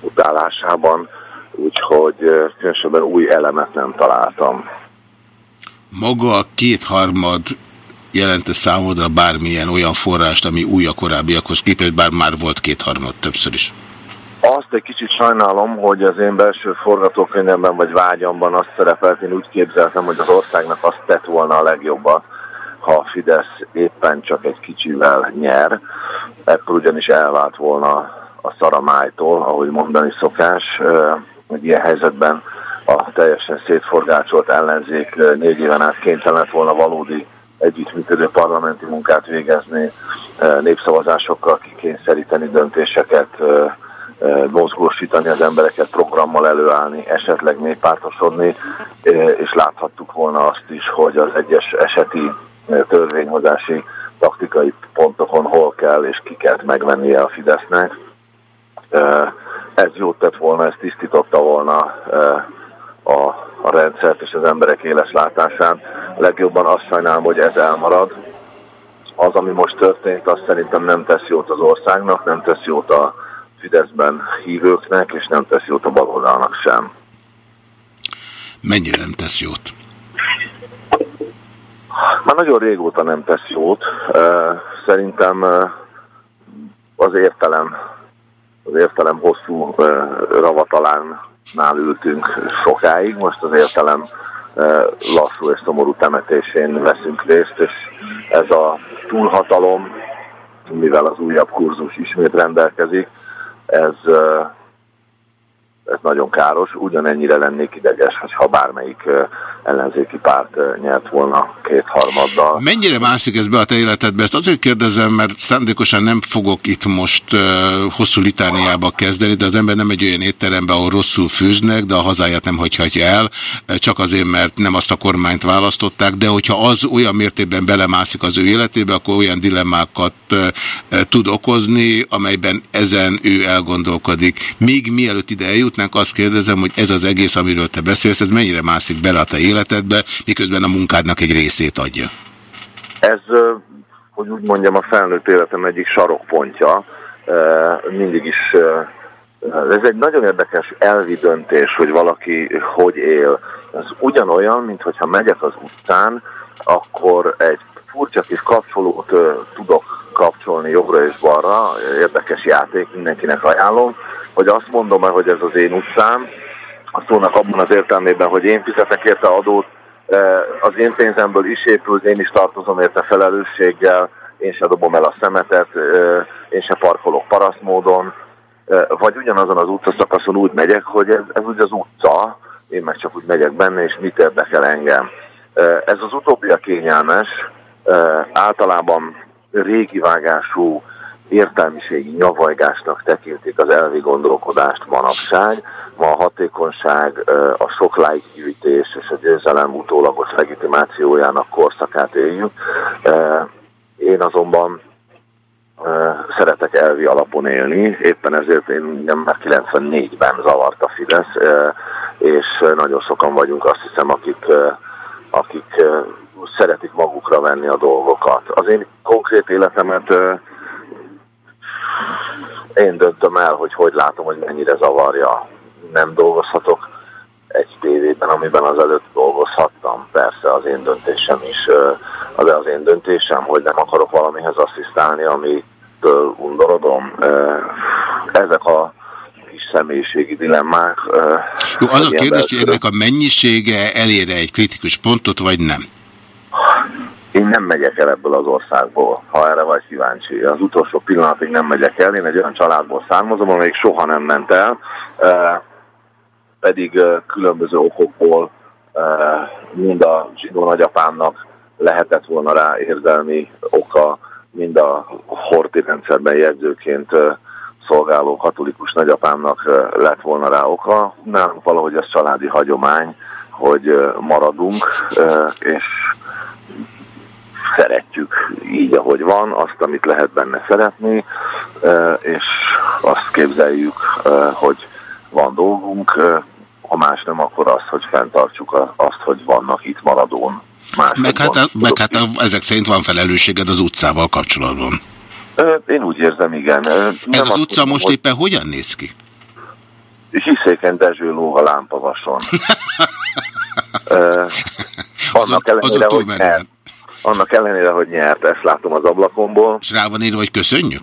utálásában, úgyhogy különösebben új elemet nem találtam. Maga a kétharmad jelente számodra bármilyen olyan forrást, ami új a korábbiakhoz képest, bár már volt kétharmad többször is? Azt egy kicsit sajnálom, hogy az én belső forgatókönyvemben vagy vágyamban azt szerepelt, én úgy képzeltem, hogy az országnak azt tett volna a legjobbat, ha a Fidesz éppen csak egy kicsivel nyer, ekkor ugyanis elvált volna a szaramájtól, ahogy mondani szokás. egy ilyen helyzetben a teljesen szétforgácsolt ellenzék négy éven át kénytelen lett volna valódi együttműködő parlamenti munkát végezni, népszavazásokkal kikényszeríteni döntéseket, mozgósítani az embereket, programmal előállni, esetleg néppártosodni, és láthattuk volna azt is, hogy az egyes eseti törvényhozási taktikai pontokon hol kell és ki kell megvennie a Fidesznek. Ez jót tett volna, ez tisztította volna a, a rendszert és az emberek éles látásán. Legjobban azt sajnálom, hogy ez elmarad. Az, ami most történt, az szerintem nem tesz jót az országnak, nem tesz jót a Fideszben hívőknek, és nem tesz jót a baloldalnak sem. Mennyire nem tesz jót? Már nagyon régóta nem tesz jót. Szerintem az értelem, az értelem hosszú ravatalánál ültünk sokáig, most az értelem lassú és szomorú temetésén veszünk részt, és ez a túlhatalom, mivel az újabb kurzus ismét rendelkezik, ez ez nagyon káros. Ugyanennyire lennék ideges, ha bármelyik ellenzéki párt nyert volna kétharmaddal. Mennyire mászik ez be a te életedbe? Ezt azért kérdezem, mert szándékosan nem fogok itt most hosszú litániába kezdeni, de az ember nem egy olyan étteremben, ahol rosszul főznek, de a hazáját nem hagyhatja el, csak azért, mert nem azt a kormányt választották, de hogyha az olyan mértékben belemászik az ő életébe, akkor olyan dilemmákat tud okozni, amelyben ezen ő elgondolkodik. Még mielőtt ide eljut, hallgatóknak azt kérdezem, hogy ez az egész, amiről te beszélsz, ez mennyire mászik bele a te életedbe, miközben a munkádnak egy részét adja? Ez, hogy úgy mondjam, a felnőtt életem egyik sarokpontja. Mindig is ez egy nagyon érdekes elvi döntés, hogy valaki hogy él. Ez ugyanolyan, mint hogyha megyek az utcán, akkor egy furcsa kis kapcsolót tudok kapcsolni jobbra és balra, érdekes játék, mindenkinek ajánlom, hogy azt mondom el, hogy ez az én utcám, a szónak abban az értelmében, hogy én fizetek érte adót, az én pénzemből is épült, én is tartozom érte felelősséggel, én se dobom el a szemetet, én se parkolok parasztmódon, e, vagy ugyanazon az utcaszakaszon úgy megyek, hogy ez, ez úgy az utca, én meg csak úgy megyek benne, és mit érdekel engem. Ez az utóbbi a kényelmes, általában régi vágású értelmiségi nyavajgásnak tekintik az elvi gondolkodást manapság. Ma a hatékonyság, a sok lájkgyűjtés és a győzelem utólagos legitimációjának korszakát éljük. Én azonban szeretek elvi alapon élni, éppen ezért én nem már 94-ben zavart a Fidesz, és nagyon sokan vagyunk azt hiszem, akik, akik szeretik magukra venni a dolgokat. Az én konkrét életemet én döntöm el, hogy hogy látom, hogy mennyire zavarja. Nem dolgozhatok egy tévében, amiben az előtt dolgozhattam. Persze az én döntésem is, de az én döntésem, hogy nem akarok valamihez asszisztálni, amitől undorodom. Ezek a kis személyiségi dilemmák. Jó, az a kérdés, hogy ennek a mennyisége elére egy kritikus pontot, vagy nem? Én nem megyek el ebből az országból, ha erre vagy kíváncsi. Az utolsó pillanatig nem megyek el, én egy olyan családból származom, amelyik soha nem ment el, pedig különböző okokból mind a zsidó nagyapámnak lehetett volna rá érzelmi oka, mind a horti rendszerben jegyzőként szolgáló katolikus nagyapámnak lett volna rá oka. Nem valahogy ez családi hagyomány, hogy maradunk, és szeretjük így, ahogy van, azt, amit lehet benne szeretni, és azt képzeljük, hogy van dolgunk, ha más nem, akkor az, hogy fenntartsuk azt, hogy vannak itt maradón. meg hát, meg hát ezek szerint van felelősséged az utcával kapcsolatban. Én úgy érzem, igen. Nem Ez az utca most hogy... éppen hogyan néz ki? Hiszéken Dezső lóg a lámpavason. annak ellenére, hogy nem annak ellenére, hogy nyert, ezt látom az ablakomból. És rá van írva, hogy köszönjük?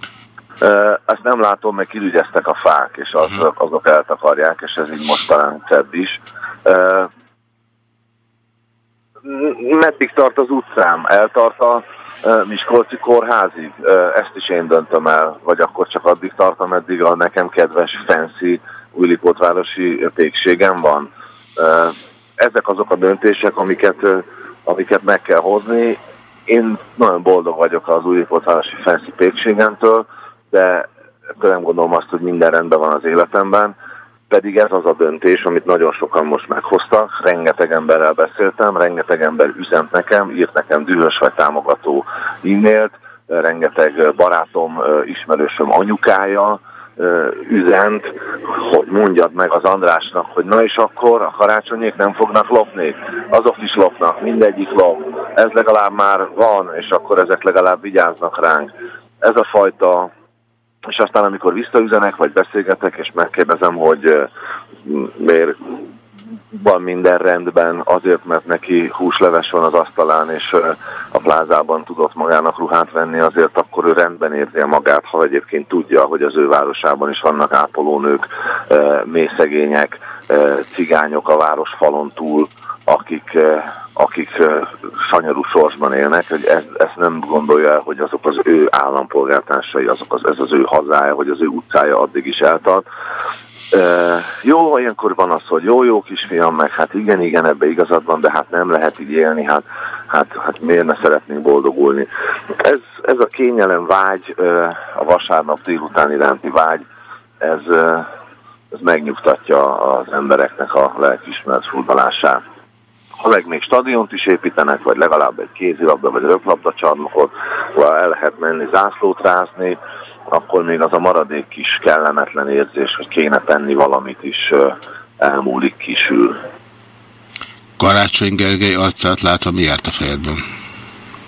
Ezt nem látom, meg kirügyeztek a fák, és az, uh -huh. azok eltakarják, és ez így most talán szebb is. Meddig tart az utcám? Eltart a Miskolci kórházig? Ezt is én döntöm el, vagy akkor csak addig tartom, eddig a nekem kedves fancy újlipótvárosi pékségem van. Ezek azok a döntések, amiket, amiket meg kell hozni. Én nagyon boldog vagyok az újlipótvárosi fenszi pékségemtől, de nem gondolom azt, hogy minden rendben van az életemben, pedig ez az a döntés, amit nagyon sokan most meghoztak, rengeteg emberrel beszéltem, rengeteg ember üzent nekem, írt nekem dühös vagy támogató e-mailt, rengeteg barátom, ismerősöm anyukája üzent, hogy mondjad meg az Andrásnak, hogy na és akkor a karácsonyék nem fognak lopni. Azok is lopnak, mindegyik lop. Ez legalább már van, és akkor ezek legalább vigyáznak ránk. Ez a fajta és aztán amikor visszaüzenek, vagy beszélgetek, és megkérdezem, hogy miért van minden rendben, azért, mert neki húsleves van az asztalán, és a plázában tudott magának ruhát venni, azért akkor ő rendben érzi magát, ha egyébként tudja, hogy az ő városában is vannak ápolónők, mélyszegények, cigányok a városfalon túl, akik, akik sanyarú sorsban élnek, hogy ez, nem gondolja el, hogy azok az ő állampolgártársai, azok az, ez az ő hazája, hogy az ő utcája addig is eltart. Uh, jó, ilyenkor van az, hogy jó, jó kisfiam, meg hát igen, igen, ebbe igazad van, de hát nem lehet így élni, hát, hát, hát miért ne szeretnénk boldogulni. Ez, ez a kényelem vágy, uh, a vasárnap délután iránti vágy, ez, uh, ez megnyugtatja az embereknek a lelkismert furdalását ha meg még stadiont is építenek, vagy legalább egy kézilabda vagy röplabda csarnokot, el lehet menni zászlót rázni, akkor még az a maradék kis kellemetlen érzés, hogy kéne tenni valamit is elmúlik, kisül. Karácsony Gergely arcát látva mi járt a fejedben?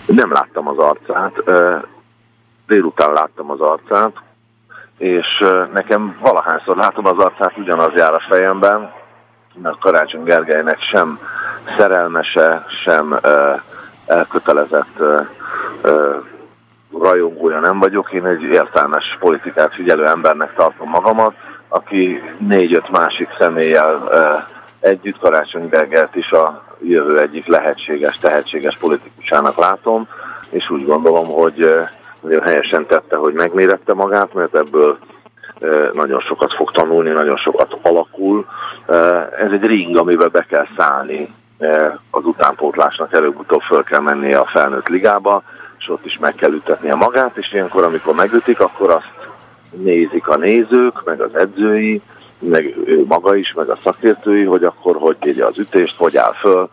Nem láttam az arcát. Délután láttam az arcát, és nekem valahányszor látom az arcát, ugyanaz jár a fejemben, mert Karácsony Gergelynek sem szerelmese, sem elkötelezett rajongója nem vagyok. Én egy értelmes politikát figyelő embernek tartom magamat, aki négy-öt másik személlyel együtt Karácsony Gergelyt is a jövő egyik lehetséges, tehetséges politikusának látom, és úgy gondolom, hogy nagyon helyesen tette, hogy megmérette magát, mert ebből nagyon sokat fog tanulni, nagyon sokat alakul. Ez egy ring, amiben be kell szállni az utánpótlásnak előbb-utóbb föl kell mennie a felnőtt ligába, és ott is meg kell ütetnie magát, és ilyenkor, amikor megütik, akkor azt nézik a nézők, meg az edzői, meg ő maga is, meg a szakértői, hogy akkor hogy tegye az ütést, hogy áll föl.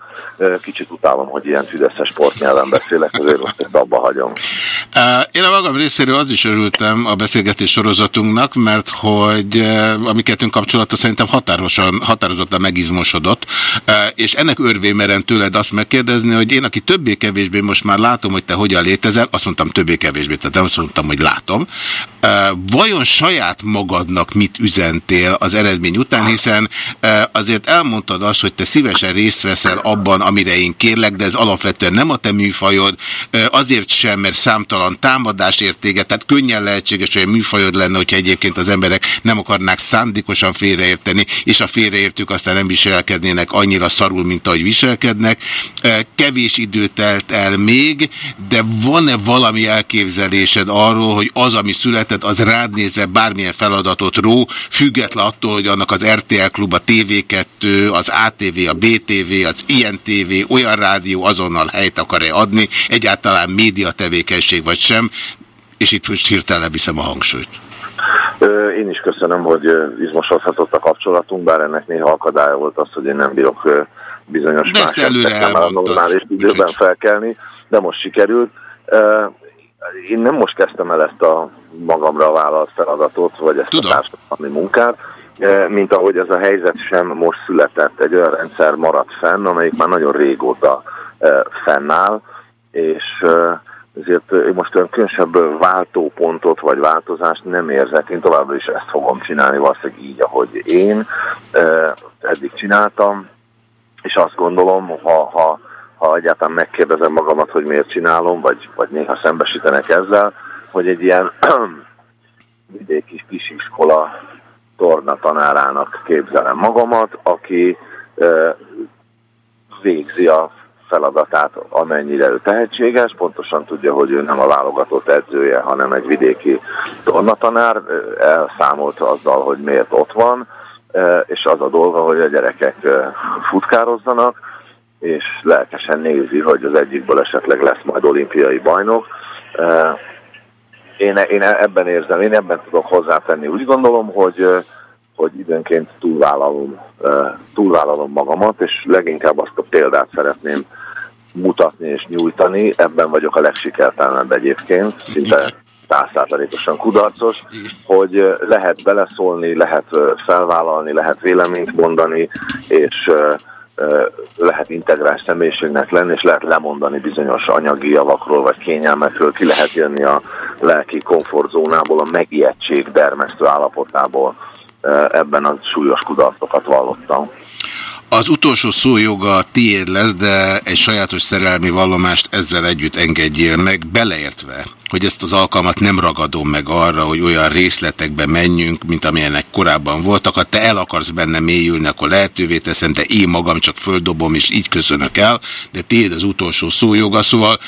Kicsit utálom, hogy ilyen fideszes sportnyelven beszélek, azért most ezt abba hagyom. Én a magam részéről az is örültem a beszélgetés sorozatunknak, mert hogy a mi kettőnk kapcsolata szerintem határosan, határozottan megizmosodott, és ennek örvén meren tőled azt megkérdezni, hogy én, aki többé-kevésbé most már látom, hogy te hogyan létezel, azt mondtam többé-kevésbé, tehát nem azt mondtam, hogy látom. Vajon saját magadnak mit üzentél az eredmény után, hiszen azért elmondtad azt, hogy te szívesen részt veszel abban, amire én kérlek, de ez alapvetően nem a te műfajod, azért sem, mert számtalan támadás értége, tehát könnyen lehetséges, hogy a műfajod lenne, hogyha egyébként az emberek nem akarnák szándékosan félreérteni, és a félreértők aztán nem viselkednének annyira szarul, mint ahogy viselkednek. Kevés idő telt el még, de van-e valami elképzelésed arról, hogy az, ami született, az rád nézve bármilyen feladatot ró, független attól, hogy annak az RTL klub, a TV2, az ATV, a BTV, az INTV, olyan rádió azonnal helyt akar-e adni, egyáltalán média tevékenység vagy sem, és itt most hirtelen viszem a hangsúlyt. Én is köszönöm, hogy izmosodhatott a kapcsolatunk, bár ennek néha akadálya volt az, hogy én nem bírok bizonyos más a normális időben felkelni, de most sikerült. Én nem most kezdtem el ezt a magamra vállalt feladatot, vagy ezt Tudom. a társadalmi munkát, mint ahogy ez a helyzet sem most született. Egy olyan rendszer maradt fenn, amelyik már nagyon régóta fennáll, és ezért én most olyan különösebb váltópontot vagy változást nem érzek. Én továbbra is ezt fogom csinálni, valószínűleg így, ahogy én eddig csináltam, és azt gondolom, ha, ha, ha egyáltalán megkérdezem magamat, hogy miért csinálom, vagy, vagy néha szembesítenek ezzel, hogy egy ilyen vidéki kisiskola torna tanárának képzelem magamat, aki végzi a feladatát, amennyire ő tehetséges, pontosan tudja, hogy ő nem a válogatott edzője, hanem egy vidéki tornatanár, elszámolt azzal, hogy miért ott van, és az a dolga, hogy a gyerekek futkározzanak, és lelkesen nézi, hogy az egyikből esetleg lesz majd olimpiai bajnok. Én, én ebben érzem, én ebben tudok hozzátenni. Úgy gondolom, hogy, hogy időnként túlvállalom, túlvállalom magamat, és leginkább azt a példát szeretném mutatni és nyújtani. Ebben vagyok a legsikertelenebb egyébként, szinte százszázalékosan kudarcos, hogy lehet beleszólni, lehet felvállalni, lehet véleményt mondani, és lehet integráns személyiségnek lenni, és lehet lemondani bizonyos anyagi javakról, vagy kényelmekről, ki lehet jönni a lelki komfortzónából, a megijegység dermesztő állapotából. Ebben a súlyos kudarcokat vallottam. Az utolsó szó joga tiéd lesz, de egy sajátos szerelmi vallomást ezzel együtt engedjél meg, beleértve, hogy ezt az alkalmat nem ragadom meg arra, hogy olyan részletekbe menjünk, mint amilyenek korábban voltak. Ha te el akarsz benne mélyülni, akkor lehetővé teszem, de én magam csak földobom, és így köszönök el, de tiéd az utolsó szó joga, szóval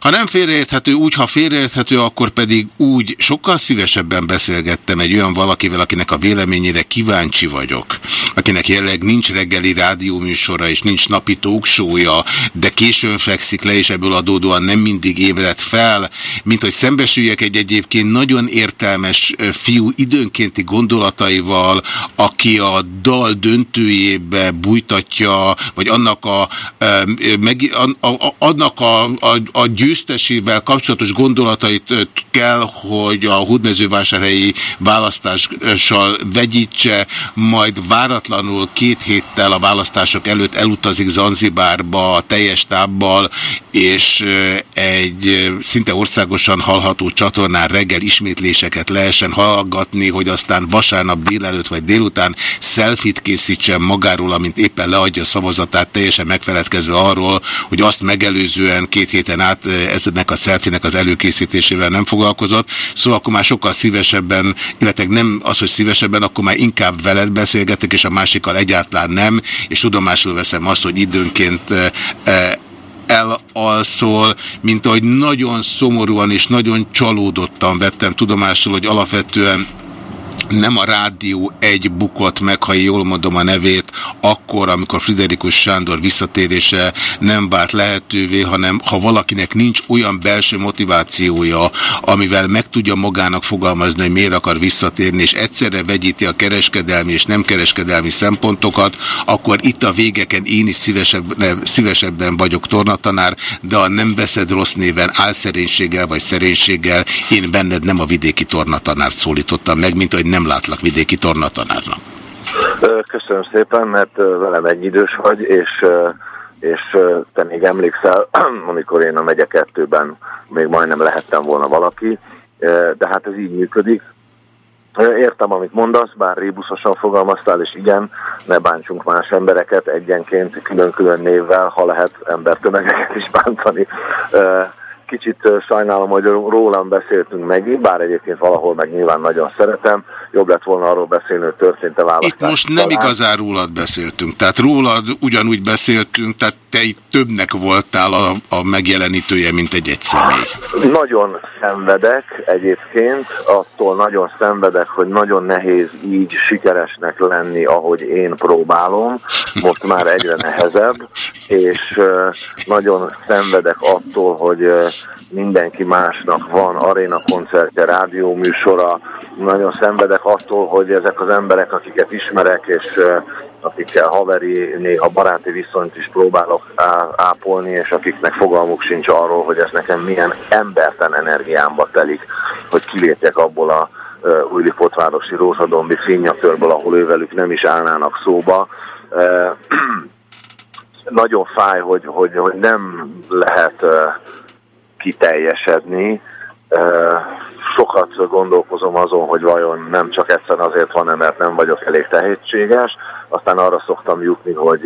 ha nem félreérthető úgy, ha félreérthető, akkor pedig úgy sokkal szívesebben beszélgettem egy olyan valakivel, akinek a véleményére kíváncsi vagyok, akinek jelleg nincs reggeli rádióműsora és nincs napi tóksója, de későn fekszik le, és ebből adódóan nem mindig ébred fel, mint hogy szembesüljek egy egyébként nagyon értelmes fiú időnkénti gondolataival, aki a dal döntőjébe bújtatja, vagy annak a, meg, a, a, a, a, a győztesével kapcsolatos gondolatait kell, hogy a húdmezővásárhelyi választással vegyítse, majd váratlanul két héttel a választások előtt elutazik Zanzibárba teljes tábbal, és egy szinte országosan hallható csatornán reggel ismétléseket lehessen hallgatni, hogy aztán vasárnap délelőtt vagy délután selfit készítsen magáról, amint éppen leadja szavazatát, teljesen megfeledkezve arról, hogy azt megelőzően két héten át eznek a selfie az előkészítésével nem foglalkozott, szóval akkor már sokkal szívesebben, illetve nem az, hogy szívesebben, akkor már inkább veled beszélgetek, és a másikkal egyáltalán nem, és tudomásul veszem azt, hogy időnként elalszol, mint ahogy nagyon szomorúan és nagyon csalódottan vettem tudomásul, hogy alapvetően nem a Rádió egy bukott meg, ha jól mondom a nevét, akkor, amikor Friderikus Sándor visszatérése nem vált lehetővé, hanem ha valakinek nincs olyan belső motivációja, amivel meg tudja magának fogalmazni, hogy miért akar visszatérni, és egyszerre vegyíti a kereskedelmi és nem kereskedelmi szempontokat, akkor itt a végeken én is szívesebben, szívesebben vagyok tornatanár, de ha nem veszed rossz néven álszerénységgel vagy szerénységgel, én benned nem a vidéki tornatanárt szólítottam meg, mint hogy nem látlak vidéki tornatanárnak. Köszönöm szépen, mert velem egy idős vagy, és, és te még emlékszel, amikor én a megye kettőben még majdnem lehettem volna valaki, de hát ez így működik. Értem, amit mondasz, bár rébuszosan fogalmaztál, és igen, ne bántsunk más embereket egyenként, külön-külön névvel, ha lehet embertömegeket is bántani kicsit sajnálom, hogy rólam beszéltünk megint, bár egyébként valahol meg nyilván nagyon szeretem. Jobb lett volna arról beszélni, hogy történt-e választás. Itt most nem igazán rólad beszéltünk, tehát rólad ugyanúgy beszéltünk, tehát te itt többnek voltál a, a megjelenítője, mint egy egy személy. Nagyon szenvedek egyébként, attól nagyon szenvedek, hogy nagyon nehéz így sikeresnek lenni, ahogy én próbálom. Most már egyre nehezebb, és nagyon szenvedek attól, hogy mindenki másnak van aréna koncertje, rádióműsora. Nagyon szenvedek attól, hogy ezek az emberek, akiket ismerek, és akikkel haveri, néha baráti viszonyt is próbálok ápolni, és akiknek fogalmuk sincs arról, hogy ez nekem milyen emberten energiámba telik, hogy kilépjek abból a újlipotvárosi rózsadombi fényakörből, ahol ővelük nem is állnának szóba. Nagyon fáj, hogy, hogy, hogy nem lehet kiteljesedni. Sokat gondolkozom azon, hogy vajon nem csak egyszerűen azért van-e, mert nem vagyok elég tehetséges, aztán arra szoktam jutni, hogy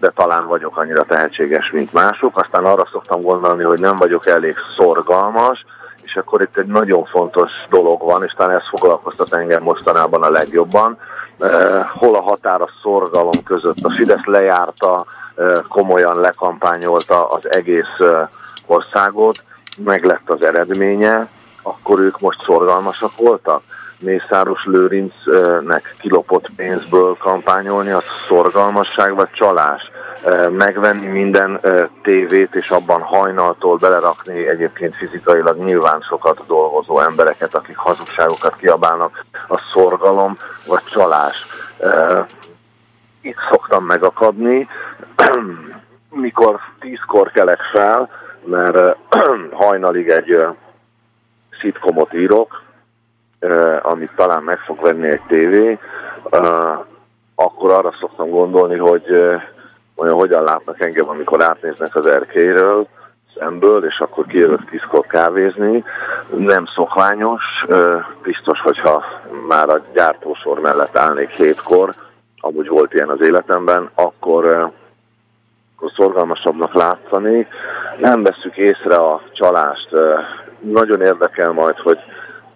de talán vagyok annyira tehetséges, mint mások, aztán arra szoktam gondolni, hogy nem vagyok elég szorgalmas, és akkor itt egy nagyon fontos dolog van, és talán ez foglalkoztat engem mostanában a legjobban, hol a határ a szorgalom között. A Fidesz lejárta, komolyan lekampányolta az egész országot, meg lett az eredménye, akkor ők most szorgalmasak voltak. Mészáros Lőrincnek kilopott pénzből kampányolni, az szorgalmasság vagy csalás? Megvenni minden tévét és abban hajnaltól belerakni egyébként fizikailag nyilván sokat dolgozó embereket, akik hazugságokat kiabálnak, a szorgalom vagy csalás? Itt szoktam megakadni, mikor tízkor kelek fel, mert hajnalig egy szitkomot írok, amit talán meg fog venni egy tévé, akkor arra szoktam gondolni, hogy olyan hogyan látnak engem, amikor átnéznek az erkéről, szemből, és akkor kijövök tízkor kávézni. Nem szokványos, biztos, hogyha már a gyártósor mellett állnék hétkor, amúgy volt ilyen az életemben, akkor, akkor szorgalmasabbnak látszani. Nem veszük észre a csalást. Nagyon érdekel majd, hogy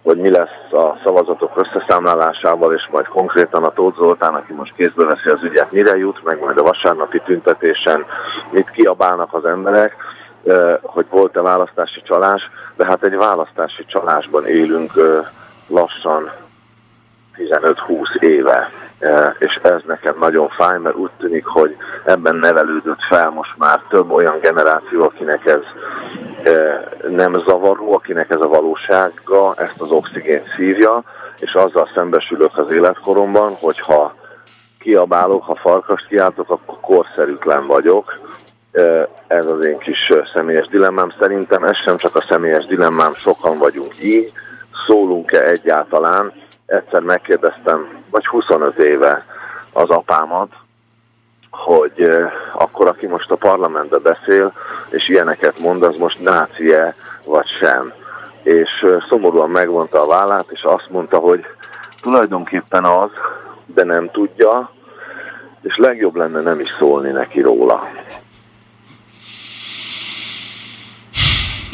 hogy mi lesz a szavazatok összeszámlálásával, és majd konkrétan a Tóth Zoltán, aki most kézbe veszi az ügyet, mire jut, meg majd a vasárnapi tüntetésen mit kiabálnak az emberek, hogy volt-e választási csalás, de hát egy választási csalásban élünk lassan 15-20 éve, és ez nekem nagyon fáj, mert úgy tűnik, hogy ebben nevelődött fel most már több olyan generáció, akinek ez nem zavaró, akinek ez a valósága ezt az oxigént szívja, és azzal szembesülök az életkoromban, hogyha kiabálok, ha farkast kiáltok, akkor korszerűtlen vagyok. Ez az én kis személyes dilemmám. Szerintem ez sem csak a személyes dilemmám, sokan vagyunk így. Szólunk-e egyáltalán? Egyszer megkérdeztem, vagy 25 éve az apámat, hogy akkor aki most a parlamentbe beszél, és ilyeneket mond, az most nácie vagy sem. És szomorúan megvonta a vállát, és azt mondta, hogy tulajdonképpen az, de nem tudja, és legjobb lenne nem is szólni neki róla.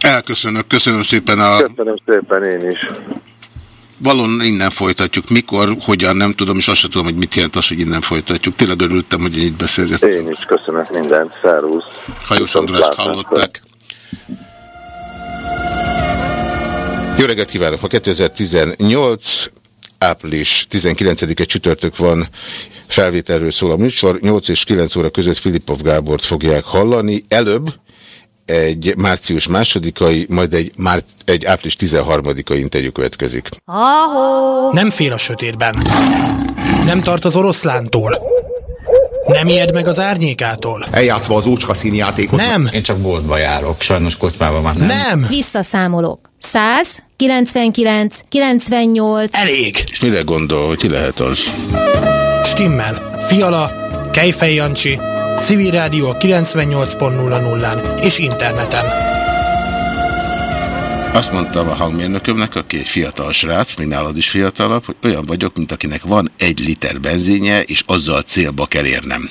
Elköszönök, köszönöm szépen a... Köszönöm szépen én is. Valóban innen folytatjuk. Mikor, hogyan, nem tudom, és azt sem tudom, hogy mit jelent az, hogy innen folytatjuk. Tényleg örültem, hogy itt beszélgetünk. Én is köszönök mindent. Szervusz. Hajós Andrást hallották. Jó reggelt kívánok! A 2018 április 19-e csütörtök van felvételről szól a műsor. 8 és 9 óra között Filipov Gábort fogják hallani. Előbb egy március másodikai, majd egy, már, egy április 13-ai interjú következik. Ahó. Nem fél a sötétben. Nem tart az oroszlántól. Nem ijed meg az árnyékától. Eljátszva az ócska színjátékot. Nem. Én csak boltba járok, sajnos kocsmában már nem. Nem. Visszaszámolok. 100, 99, 98... Elég. És mire gondol, hogy ki lehet az? Stimmel. Fiala, Kejfej Jancsi, Civil Rádió 98.00-án és interneten. Azt mondtam a hangmérnökömnek, aki egy fiatal srác, még nálad is fiatalabb, hogy olyan vagyok, mint akinek van egy liter benzínje, és azzal célba kell érnem.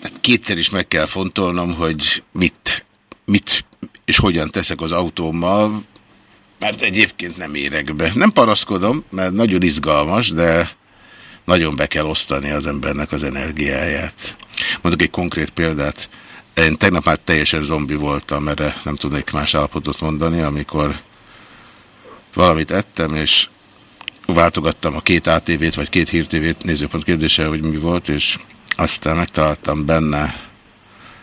Tehát kétszer is meg kell fontolnom, hogy mit, mit és hogyan teszek az autómmal, mert egyébként nem érek be. Nem panaszkodom, mert nagyon izgalmas, de nagyon be kell osztani az embernek az energiáját. Mondok egy konkrét példát. Én tegnap már teljesen zombi voltam, erre nem tudnék más állapotot mondani, amikor valamit ettem, és váltogattam a két ATV-t, vagy két hírtévét nézőpont kérdése, hogy mi volt, és aztán megtaláltam benne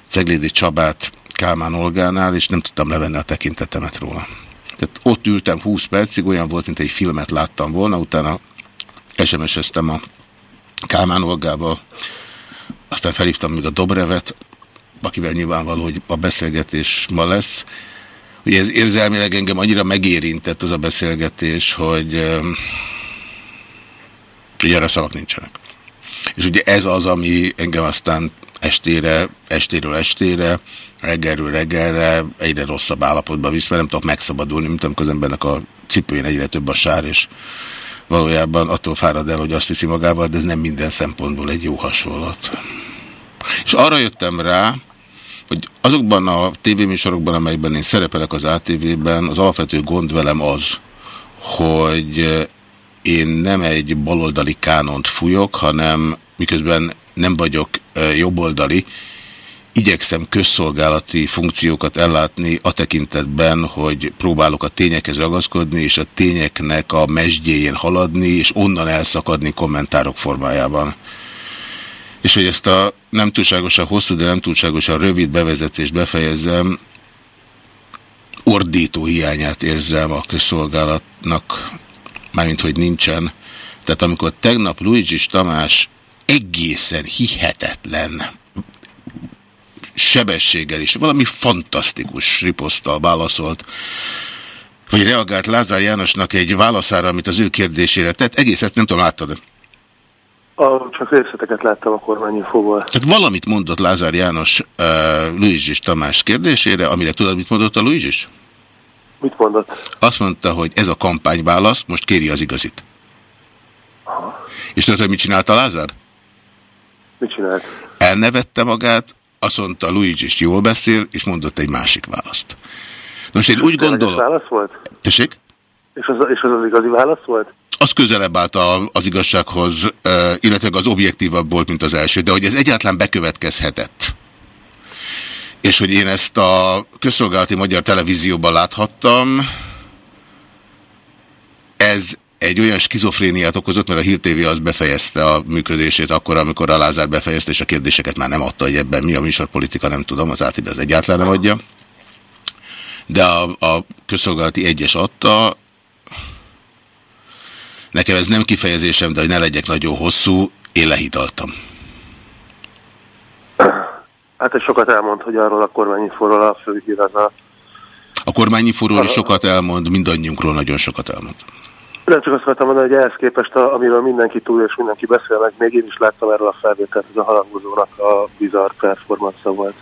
Ceglédi Csabát Kálmán Olgánál, és nem tudtam levenni a tekintetemet róla. Tehát ott ültem 20 percig, olyan volt, mint egy filmet láttam volna, utána SMS-eztem a Kálmán Olgával, aztán felhívtam még a Dobrevet, akivel nyilvánvaló, hogy a beszélgetés ma lesz. Ugye ez érzelmileg engem annyira megérintett az a beszélgetés, hogy, hogy erre szavak nincsenek. És ugye ez az, ami engem aztán estére, estéről estére, reggelről reggelre egyre rosszabb állapotba visz, mert nem tudok megszabadulni, mint amikor az embernek a cipőjén egyre több a sár, és valójában attól fárad el, hogy azt viszi magával, de ez nem minden szempontból egy jó hasonlat. És arra jöttem rá, hogy azokban a tévéműsorokban, amelyekben én szerepelek az ATV-ben, az alapvető gond velem az, hogy én nem egy baloldali kánont fújok, hanem miközben nem vagyok jobboldali, igyekszem közszolgálati funkciókat ellátni a tekintetben, hogy próbálok a tényekhez ragaszkodni, és a tényeknek a mesdjéjén haladni, és onnan elszakadni kommentárok formájában. És hogy ezt a nem túlságosan hosszú, de nem túlságosan rövid bevezetést befejezzem, ordító hiányát érzem a közszolgálatnak, mármint hogy nincsen. Tehát amikor tegnap Luigi Tamás egészen hihetetlen sebességgel is, valami fantasztikus riposztal válaszolt, vagy reagált Lázár Jánosnak egy válaszára, amit az ő kérdésére tett. Egész ezt nem tudom, láttad a, csak részleteket láttam a kormányinfóval. Tehát valamit mondott Lázár János uh, Luizs és Tamás kérdésére, amire tudod, mit mondott a Luizs is? Mit mondott? Azt mondta, hogy ez a kampányválasz, most kéri az igazit. Aha. És tudod, hogy mit csinálta Lázár? Mit csinált? Elnevette magát, azt mondta, Luigi is jól beszél, és mondott egy másik választ. Most én úgy gondolom... válasz volt? Tessék? És az, és az az igazi válasz volt? Az közelebb állt az igazsághoz, illetve az objektívabb volt, mint az első, de hogy ez egyáltalán bekövetkezhetett. És hogy én ezt a közszolgálati magyar televízióban láthattam, ez egy olyan skizofréniát okozott, mert a Hír TV az befejezte a működését akkor, amikor a Lázár befejezte, és a kérdéseket már nem adta, hogy ebben mi a műsorpolitika, nem tudom, az átid az egyáltalán nem adja. De a, a közszolgálati egyes adta, nekem ez nem kifejezésem, de hogy ne legyek nagyon hosszú, én lehidaltam. Hát ez sokat elmond, hogy arról a kormányinforról a főhír az a... A kormányinforról is sokat elmond, mindannyiunkról nagyon sokat elmond. Nem csak azt akartam mondani, hogy ehhez képest, a, amiről mindenki túl és mindenki beszél, meg még én is láttam erről a felvételt, ez a harangozónak a bizarr performance volt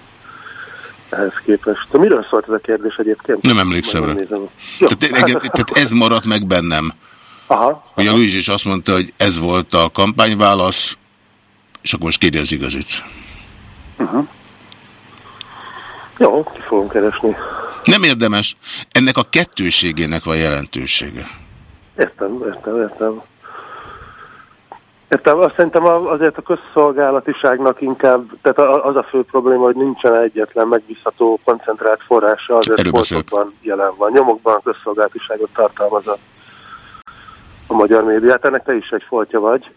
ehhez képest. De miről szólt ez a kérdés egyébként? Nem emlékszem rá. Tehát, tehát ez maradt meg bennem. Aha, hogy a Luis is azt mondta, hogy ez volt a kampányválasz, és akkor most kéri az igazit. Uh -huh. Jó, ki fogom keresni. Nem érdemes. Ennek a kettőségének van jelentősége. Értem, értem, értem. Értem, azt szerintem azért a közszolgálatiságnak inkább, tehát az a fő probléma, hogy nincsen egyetlen megbízható, koncentrált forrása, azért foltokban jelen van. Nyomokban a közszolgálatiságot tartalmaz a magyar médiát. Ennek te is egy foltja vagy.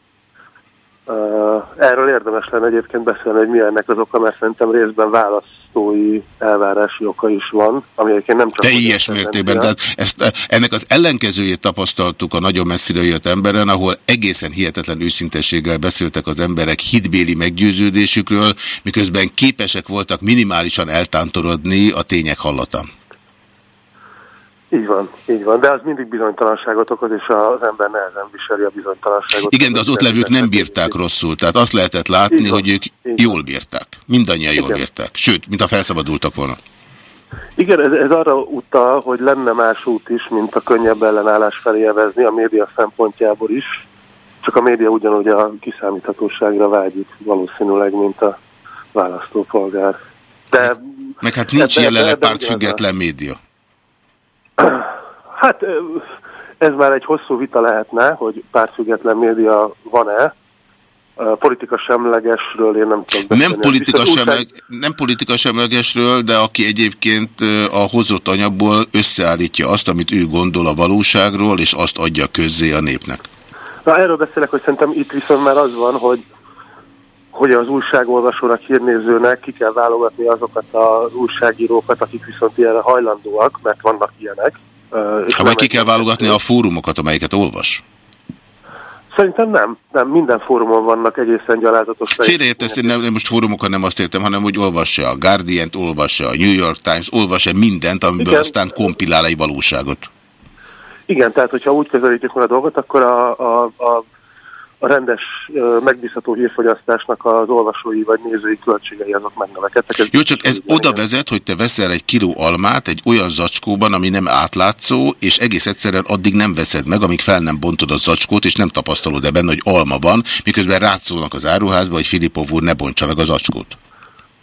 Erről érdemes lenne egyébként beszélni, hogy mi ennek az oka, mert szerintem részben választói elvárási oka is van, ami egyébként nem csak... De ilyes mértékben, tehát ezt, ennek az ellenkezőjét tapasztaltuk a nagyon messzire jött emberen, ahol egészen hihetetlen őszintességgel beszéltek az emberek hitbéli meggyőződésükről, miközben képesek voltak minimálisan eltántorodni a tények hallatán. Így van, így van, de az mindig bizonytalanságot okoz, és az ember nehezen viseli a bizonytalanságot. Igen, de az ott levők nem bírták rosszul, tehát azt lehetett látni, hogy ők jól bírták. Mindannyian jól Igen. bírták. Sőt, mint a felszabadultak volna. Igen, ez, ez arra utal, hogy lenne más út is, mint a könnyebb ellenállás felé evezni a média szempontjából is. Csak a média ugyanúgy a kiszámíthatóságra vágyik valószínűleg, mint a választópolgár. De, Meg hát nincs jelenleg pártfüggetlen média. Hát ez már egy hosszú vita lehetne, hogy pártfüggetlen média van-e. Politika semlegesről én nem tudom Nem politika, semleg, nem politika semlegesről, de aki egyébként a hozott anyagból összeállítja azt, amit ő gondol a valóságról, és azt adja közzé a népnek. Na erről beszélek, hogy szerintem itt viszont már az van, hogy hogy az újságolvasónak, hírnézőnek ki kell válogatni azokat az újságírókat, akik viszont ilyenre hajlandóak, mert vannak ilyenek. És vagy ki kell válogatni a fórumokat, amelyeket olvas? Szerintem nem. Nem, minden fórumon vannak egészen gyalázatos... Félreértesz, én nem, most fórumokat nem azt értem, hanem hogy olvassa a Guardian-t, olvassa a New York Times, olvassa mindent, amiből Igen. aztán kompilál egy valóságot. Igen, tehát hogyha úgy közelítjük meg a dolgot, akkor a, a, a a rendes, megbízható hírfogyasztásnak az olvasói vagy nézői költségei azok megnövekedtek. Ez Jó, csak ez oda vezet, hogy te veszel egy kiló almát egy olyan zacskóban, ami nem átlátszó, és egész egyszerűen addig nem veszed meg, amíg fel nem bontod a zacskót, és nem tapasztalod ebben, hogy alma van, miközben rátszólnak az áruházba, hogy Filipov úr ne bontsa meg a zacskót.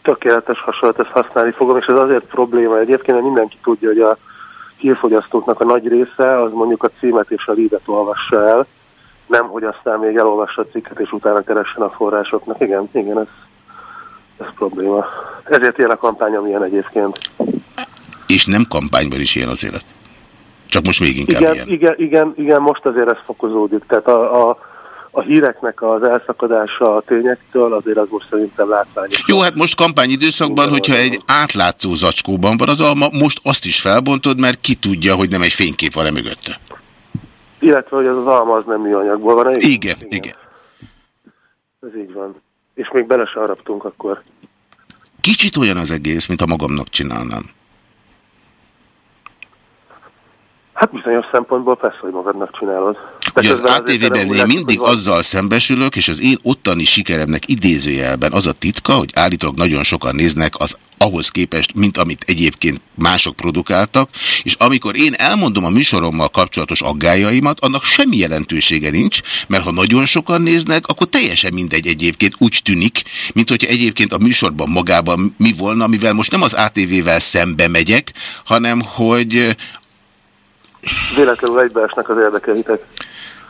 Tökéletes hasonlat, ezt használni fogom, és ez azért probléma egyébként, mert mindenki tudja, hogy a hírfogyasztóknak a nagy része az mondjuk a címet és a lídet olvassa el, nem, hogy aztán még elolvassa a cikket, és utána keressen a forrásoknak. Igen, igen, ez, Ez probléma. Ezért ilyen a kampány, amilyen egyébként. És nem kampányban is ilyen az élet. Csak most még inkább igen, ilyen. Igen, igen, igen, most azért ez fokozódik. Tehát a, a, a híreknek az elszakadása a tényektől azért az most szerintem látványos. Jó, hát most kampányidőszakban, hogyha egy átlátszó zacskóban van az alma, most azt is felbontod, mert ki tudja, hogy nem egy fénykép van-e mögötte. Illetve, hogy az az alma az nem műanyagból van. Igen, igen, igen. Ez így van. És még bele se haraptunk akkor. Kicsit olyan az egész, mint a magamnak csinálnám. Hát bizonyos szempontból persze, hogy magadnak csinálod. Ugye az ATV-ben én mindig azzal szembesülök, és az én ottani sikeremnek idézőjelben az a titka, hogy állítólag nagyon sokan néznek az ahhoz képest, mint amit egyébként mások produkáltak, és amikor én elmondom a műsorommal kapcsolatos aggájaimat, annak semmi jelentősége nincs, mert ha nagyon sokan néznek, akkor teljesen mindegy egyébként úgy tűnik, mint hogyha egyébként a műsorban magában mi volna, mivel most nem az ATV-vel szembe megyek, hanem hogy véletlenül egybeesnek az érdekeitek.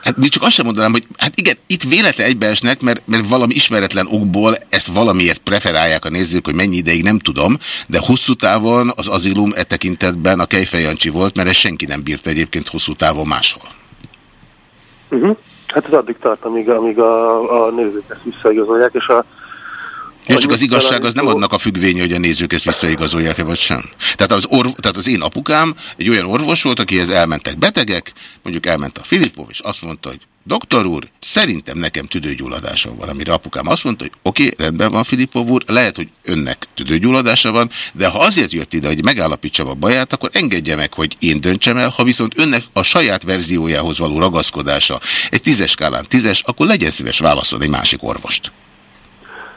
Hát mi csak azt sem mondanám, hogy hát igen, itt véletlen egybeesnek, mert, mert valami ismeretlen okból ezt valamiért preferálják a nézők, hogy mennyi ideig nem tudom, de hosszú távon az azilum e tekintetben a Kejfejancsi volt, mert ezt senki nem bírt egyébként hosszú távon máshol. Uh -huh. Hát ez addig tart, amíg, amíg a, a nézők ezt visszaigazolják, és a jó, csak az igazság az nem adnak a függvény, hogy a nézők ezt visszaigazolják-e, vagy sem. Tehát az, orv, tehát az én apukám egy olyan orvos volt, akihez elmentek betegek, mondjuk elment a Filipov, és azt mondta, hogy doktor úr, szerintem nekem tüdőgyulladásom van, amire apukám azt mondta, hogy oké, okay, rendben van Filipov úr, lehet, hogy önnek tüdőgyulladása van, de ha azért jött ide, hogy megállapítsam a baját, akkor engedje meg, hogy én döntsem el, ha viszont önnek a saját verziójához való ragaszkodása egy tízes skálán tízes, akkor legyen szíves válaszolni másik orvost.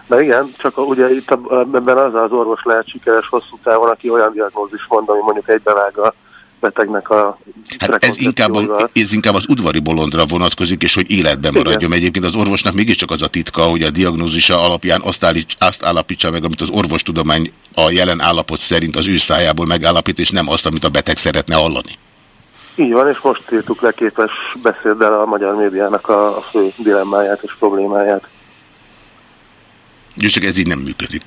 Na igen, csak ugye itt ebben az az orvos lehet sikeres hosszú távon, aki olyan diagnózis mond, ami mondjuk egybevág a betegnek a Hát ez inkább, a, ez inkább az udvari bolondra vonatkozik, és hogy életben maradjon. Igen. Egyébként az orvosnak mégiscsak az a titka, hogy a diagnózisa alapján azt, állíts, azt állapítsa meg, amit az orvostudomány a jelen állapot szerint az ő szájából megállapít, és nem azt, amit a beteg szeretne hallani. Így van, és most írtuk le képes beszéddel a magyar médiának a, a fő dilemmáját és problémáját. És csak ez így nem működik.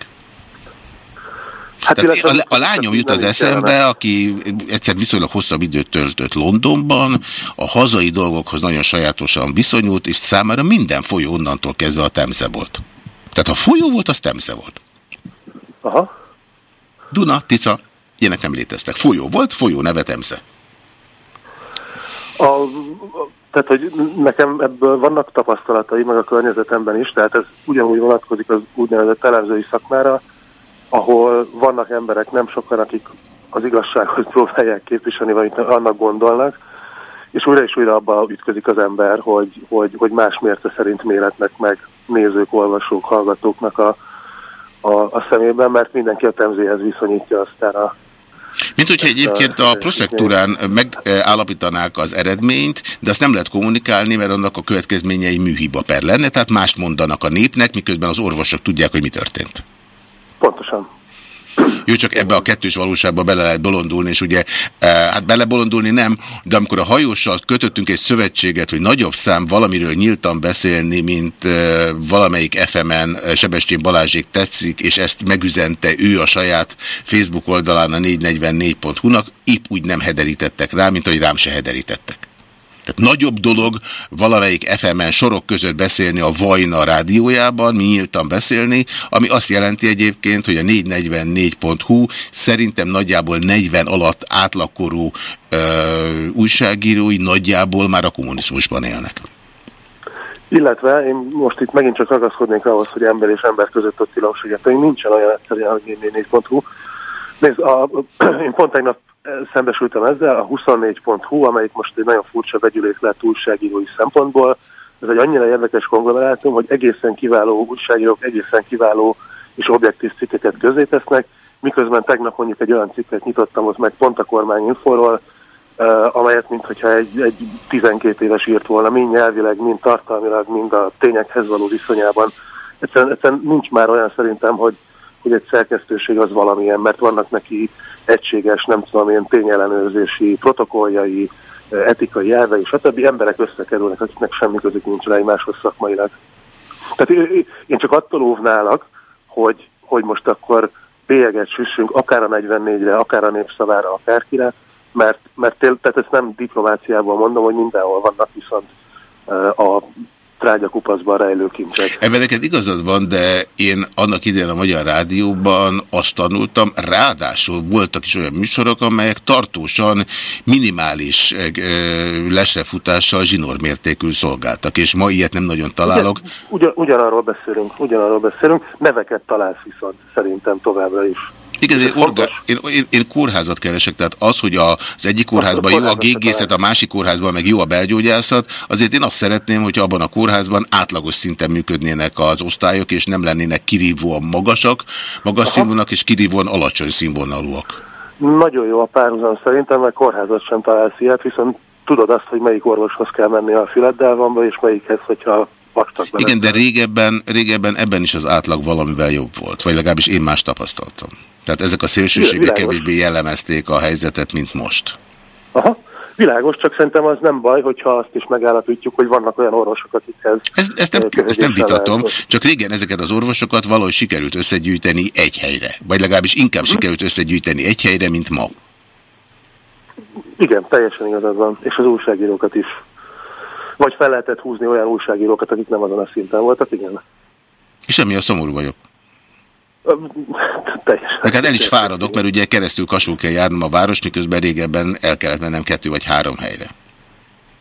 Hát Tehát a, a lányom jut az eszembe, aki egyszer viszonylag hosszabb időt töltött Londonban, a hazai dolgokhoz nagyon sajátosan viszonyult, és számára minden folyó onnantól kezdve a Temze volt. Tehát ha folyó volt, az Temze volt. Aha. Duna, Tisza, ilyenek nem léteztek. Folyó volt, folyó neve Temze. A, tehát, hogy nekem ebből vannak tapasztalatai, meg a környezetemben is, tehát ez ugyanúgy vonatkozik az úgynevezett elemzői szakmára, ahol vannak emberek, nem sokan, akik az igazsághoz próbálják képviselni, vagy annak gondolnak, és újra és újra abba ütközik az ember, hogy, hogy, hogy más mérte szerint méretnek meg nézők, olvasók, hallgatóknak a, a, a szemében, mert mindenki a temzéhez viszonyítja aztán a, mint hogyha egyébként a proszektúrán megállapítanák az eredményt, de azt nem lehet kommunikálni, mert annak a következményei műhiba per lenne, tehát mást mondanak a népnek, miközben az orvosok tudják, hogy mi történt. Pontosan. Jó, csak ebbe a kettős valóságba bele lehet bolondulni, és ugye, hát belebolondulni nem, de amikor a hajóssal kötöttünk egy szövetséget, hogy nagyobb szám valamiről nyíltan beszélni, mint valamelyik FM-en Sebestyén Balázsék tetszik, és ezt megüzente ő a saját Facebook oldalán a 444.hu-nak, épp úgy nem hederítettek rá, mint hogy rám se hederítettek. Tehát nagyobb dolog valamelyik FM-en sorok között beszélni a Vajna rádiójában, mi nyíltan beszélni, ami azt jelenti egyébként, hogy a 444.hu szerintem nagyjából 40 alatt átlagkorú ö, újságírói nagyjából már a kommunizmusban élnek. Illetve én most itt megint csak ragaszkodnék ahhoz, hogy ember és ember között ott tilalmasséget, nincsen olyan egyszerűen, hogy 444.hu. Nézd, a, én pont tegnap szembesültem ezzel, a 24.hu, amelyik most egy nagyon furcsa vegyülék lett újságírói szempontból, ez egy annyira érdekes konglomerátum, hogy egészen kiváló újságírók, egészen kiváló és objektív cikkeket közé tesznek, miközben tegnap mondjuk egy olyan cikket nyitottam ott meg pont a kormányinforról, uh, amelyet mintha egy, egy 12 éves írt volna, mind nyelvileg, mind tartalmilag, mind a tényekhez való viszonyában. Egyszerűen, egyszerűen nincs már olyan szerintem, hogy, hogy egy szerkesztőség az valamilyen, mert vannak neki egységes, nem tudom én, tényellenőrzési protokolljai, etikai elvei, stb. emberek összekerülnek, akiknek semmi közük nincs rá egymáshoz szakmailag. Tehát én csak attól óvnálak, hogy, hogy most akkor bélyeget süssünk akár a 44-re, akár a népszavára, akár kire, mert, mert tehát ezt nem diplomáciából mondom, hogy mindenhol vannak viszont a trágyakupaszban rejlő kincsek. Ebben neked igazad van, de én annak idején a Magyar Rádióban azt tanultam, ráadásul voltak is olyan műsorok, amelyek tartósan minimális lesrefutással zsinórmértékű szolgáltak, és ma ilyet nem nagyon találok. Ugyan, ugyan, ugyanarról beszélünk, ugyanarról beszélünk, neveket találsz viszont szerintem továbbra is. Igen, én, orga, én, én, én kórházat keresek, tehát az, hogy az egyik kórházban jó a gégészet, a másik kórházban meg jó a belgyógyászat, azért én azt szeretném, hogy abban a kórházban átlagos szinten működnének az osztályok, és nem lennének kirívóan magasak, magas színvonalak, és kirívóan alacsony színvonalúak. Nagyon jó a párhuzam szerintem, mert kórházat sem találsz ilyet, viszont tudod azt, hogy melyik orvoshoz kell menni a Filadelvanba, és melyikhez, hogyha Igen, de régebben, régebben ebben is az átlag valamivel jobb volt, vagy legalábbis én más tapasztaltam. Tehát ezek a szélsőségek kevésbé jellemezték a helyzetet, mint most. Aha. Világos, csak szerintem az nem baj, hogyha azt is megállapítjuk, hogy vannak olyan orvosok, akikhez... Ezt, ezt, nem, ezt nem vitatom, lehet. csak régen ezeket az orvosokat valahogy sikerült összegyűjteni egy helyre. Vagy legalábbis inkább hm. sikerült összegyűjteni egy helyre, mint ma. Igen, teljesen igazad van. És az újságírókat is. Vagy fel lehetett húzni olyan újságírókat, akik nem azon a szinten voltak, igen. És semmi a szomorú vagyok. Teljesen. Meg hát el is fáradok, mert ugye keresztül kasul kell járnom a város, miközben régebben el kellett mennem kettő vagy három helyre.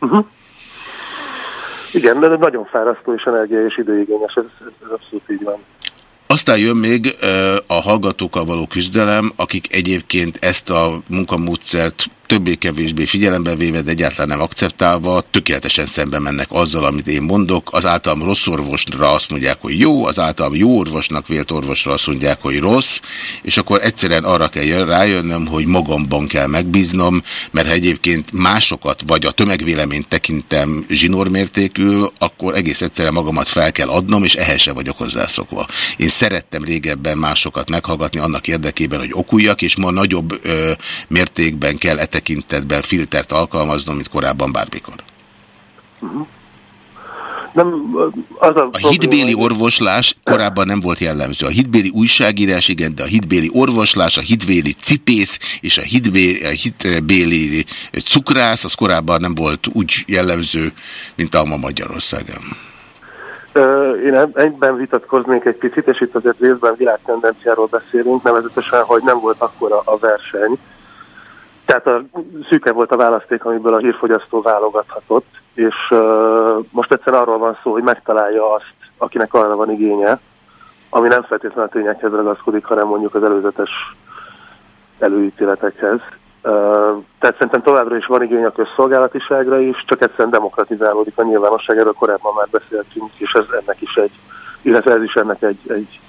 Uh -huh. Igen, de nagyon fárasztó és energia és időigényes, ez, ez abszolút így van. Aztán jön még a hallgatókkal való küzdelem, akik egyébként ezt a munkamódszert többé-kevésbé figyelembe véve, de egyáltalán nem akceptálva, tökéletesen szembe mennek azzal, amit én mondok. Az általam rossz orvosra azt mondják, hogy jó, az általam jó orvosnak vélt orvosra azt mondják, hogy rossz, és akkor egyszerűen arra kell rájönnöm, hogy magamban kell megbíznom, mert ha egyébként másokat vagy a tömegvéleményt tekintem zsinórmértékül, akkor egész egyszerűen magamat fel kell adnom, és ehhez se vagyok hozzászokva. Én szerettem régebben másokat meghallgatni annak érdekében, hogy okuljak, és ma nagyobb ö, mértékben kell etek tekintetben filtert alkalmaznom, mint korábban bármikor. Nem, az a, a hitbéli orvoslás korábban nem volt jellemző. A hitbéli újságírás, igen, de a hitbéli orvoslás, a hitbéli cipész és a hitbéli, a hitbéli cukrász, az korábban nem volt úgy jellemző, mint a ma Magyarországon. Én egyben vitatkoznék egy picit, és itt azért részben világtendenciáról beszélünk, nevezetesen, hogy nem volt akkora a verseny, tehát a, szűke volt a választék, amiből a hírfogyasztó válogathatott, és uh, most egyszerűen arról van szó, hogy megtalálja azt, akinek arra van igénye, ami nem feltétlenül a tényekhez ragaszkodik, hanem mondjuk az előzetes előítéletekhez. Uh, tehát szerintem továbbra is van igény a közszolgálatiságra is, csak egyszerűen demokratizálódik a nyilvánosság, erről korábban már beszéltünk, és ez ennek is egy, illetve ez is ennek egy, egy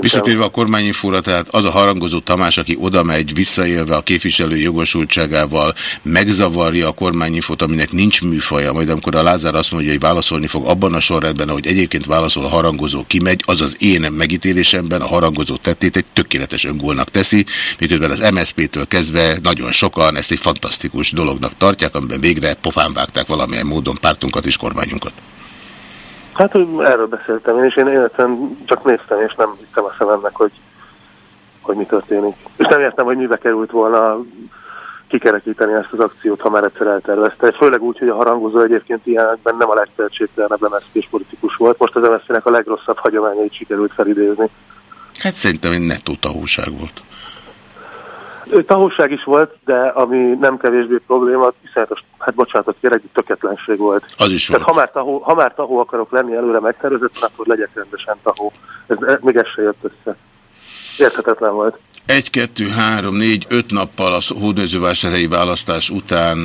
Visszatérve a kormányinfóra, tehát az a harangozó Tamás, aki oda megy visszaélve a képviselő jogosultságával, megzavarja a kormányinfót, aminek nincs műfaja, majd amikor a Lázár azt mondja, hogy válaszolni fog abban a sorrendben, ahogy egyébként válaszol a harangozó kimegy, az az én megítélésemben a harangozó tettét egy tökéletes öngólnak teszi, miközben az MSZP-től kezdve nagyon sokan ezt egy fantasztikus dolognak tartják, amiben végre pofán vágták valamilyen módon pártunkat és kormányunkat. Hát erről beszéltem én, és én életem csak néztem, és nem hittem a szememnek, hogy, hogy mi történik. És nem értem, hogy mibe került volna kikerekíteni ezt az akciót, ha már egyszer eltervezte. Főleg úgy, hogy a harangozó egyébként ilyenekben nem a legtehetségtelenebb MSZP politikus volt. Most az MSZP-nek a legrosszabb hagyományait sikerült felidézni. Hát szerintem egy nettó tahóság volt. Tahóság is volt, de ami nem kevésbé probléma, iszonyatos, hát bocsánatot kérek, töketlenség volt. Az is Tehát volt. Ha már, tahó, ha már tahó akarok lenni előre megtervezett, akkor legyek rendesen tahó. Ez, még ez se jött össze. Érthetetlen volt. Egy, kettő, három, négy, öt nappal a hódmezővásárhelyi választás után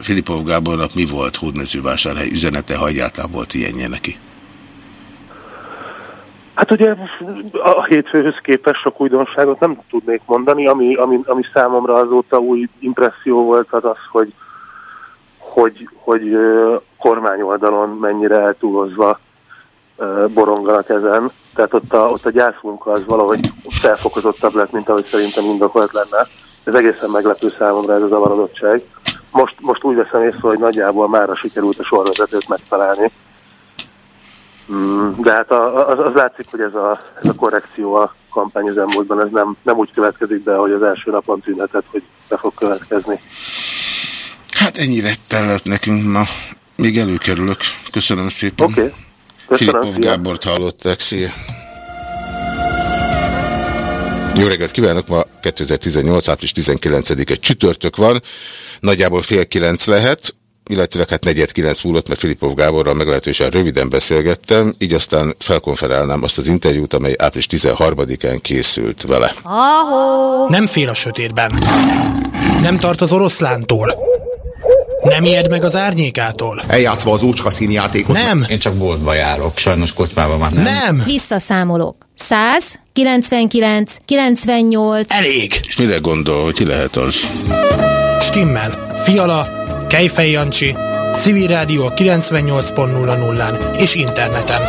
Filipov Gábornak mi volt hódmezővásárhely üzenete, ha egyáltalán volt ilyenje neki? Hát ugye a hétfőhöz képest sok újdonságot nem tudnék mondani, ami, ami, ami számomra azóta új impresszió volt az az, hogy, hogy, hogy kormányoldalon mennyire eltúlozva boronganak ezen. Tehát ott a, ott a gyászmunka az valahogy felfokozottabb lett, mint ahogy szerintem indokolt lenne. Ez egészen meglepő számomra ez az zavarodottság. Most, most úgy veszem észre, hogy nagyjából mára sikerült a sorvezetőt megtalálni de hát az, az látszik, hogy ez a, ez a korrekció a kampány az elmúltban, ez nem, nem úgy következik be, hogy az első napon tűnhetett, hogy be fog következni. Hát ennyire tellett nekünk ma. Még előkerülök. Köszönöm szépen. Oké. Okay. Filipov Gábort hallották. Szia. Jó reggelt kívánok! Ma 2018. április 19-e csütörtök van. Nagyjából fél kilenc lehet illetve hát negyed kilenc múlott, mert Filipov Gáborral meglehetősen röviden beszélgettem, így aztán felkonferálnám azt az interjút, amely április 13-án készült vele. Ahó. Nem fél a sötétben. Nem tart az oroszlántól. Nem ijed meg az árnyékától. Eljátszva az úcska színjátékot. Nem. Én csak boltba járok, sajnos kocsmában már nem. Nem. Visszaszámolok. 100, 99, 98. Elég. És mire gondol, hogy ki lehet az? Stimmel. Fiala, Kejfej Jancsi, Civil Rádió 98.00-án és interneten.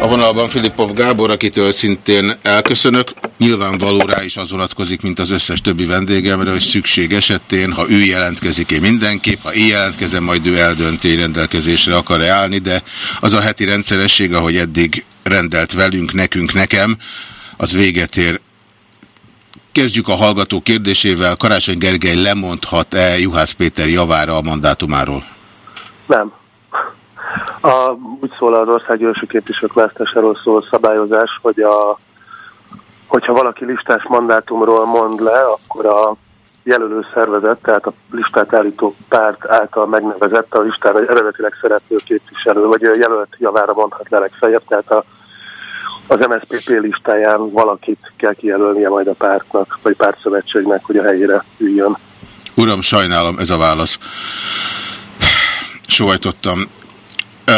A vonalban Filipov Gábor, akitől szintén elköszönök. Nyilvánvaló rá is az vonatkozik, mint az összes többi vendégemre, hogy szükség esetén, ha ő jelentkezik, én mindenképp, ha én jelentkezem, majd ő eldönti, rendelkezésre akar-e állni, de az a heti rendszeresség, ahogy eddig rendelt velünk, nekünk, nekem, az véget ér Kezdjük a hallgató kérdésével. Karácsony Gergely lemondhat-e Juhász Péter javára a mandátumáról? Nem. A, úgy szól az országgyűlési képviselők választásáról szól szabályozás, hogy a, hogyha valaki listás mandátumról mond le, akkor a jelölő szervezet, tehát a listát állító párt által megnevezett a listán eredetileg szereplő képviselő, vagy a jelölt javára mondhat le legfeljebb, tehát a az MSZPP listáján valakit kell kijelölnie majd a pártnak, vagy pártszövetségnek, hogy a helyére üljön. Uram, sajnálom, ez a válasz. Sóhajtottam.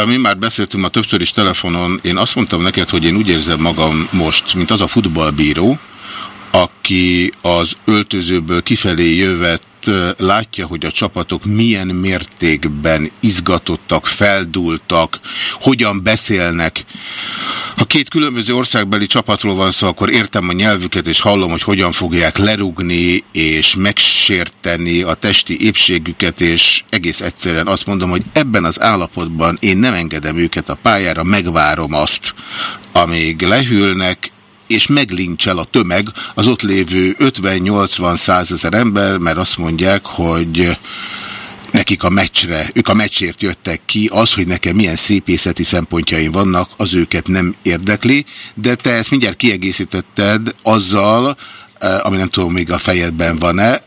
Mi már beszéltünk ma többször is telefonon, én azt mondtam neked, hogy én úgy érzem magam most, mint az a futballbíró, aki az öltözőből kifelé jövet látja, hogy a csapatok milyen mértékben izgatottak, feldultak, hogyan beszélnek. Ha két különböző országbeli csapatról van szó, akkor értem a nyelvüket, és hallom, hogy hogyan fogják lerugni, és megsérteni a testi épségüket, és egész egyszerűen azt mondom, hogy ebben az állapotban én nem engedem őket a pályára, megvárom azt, amíg lehűlnek, és meglincsel a tömeg az ott lévő 50-80 százezer ember, mert azt mondják, hogy nekik a meccsre, ők a meccsért jöttek ki, az, hogy nekem milyen szépészeti szempontjaim vannak, az őket nem érdekli, de te ezt mindjárt kiegészítetted azzal, eh, ami nem tudom, még a fejedben van-e.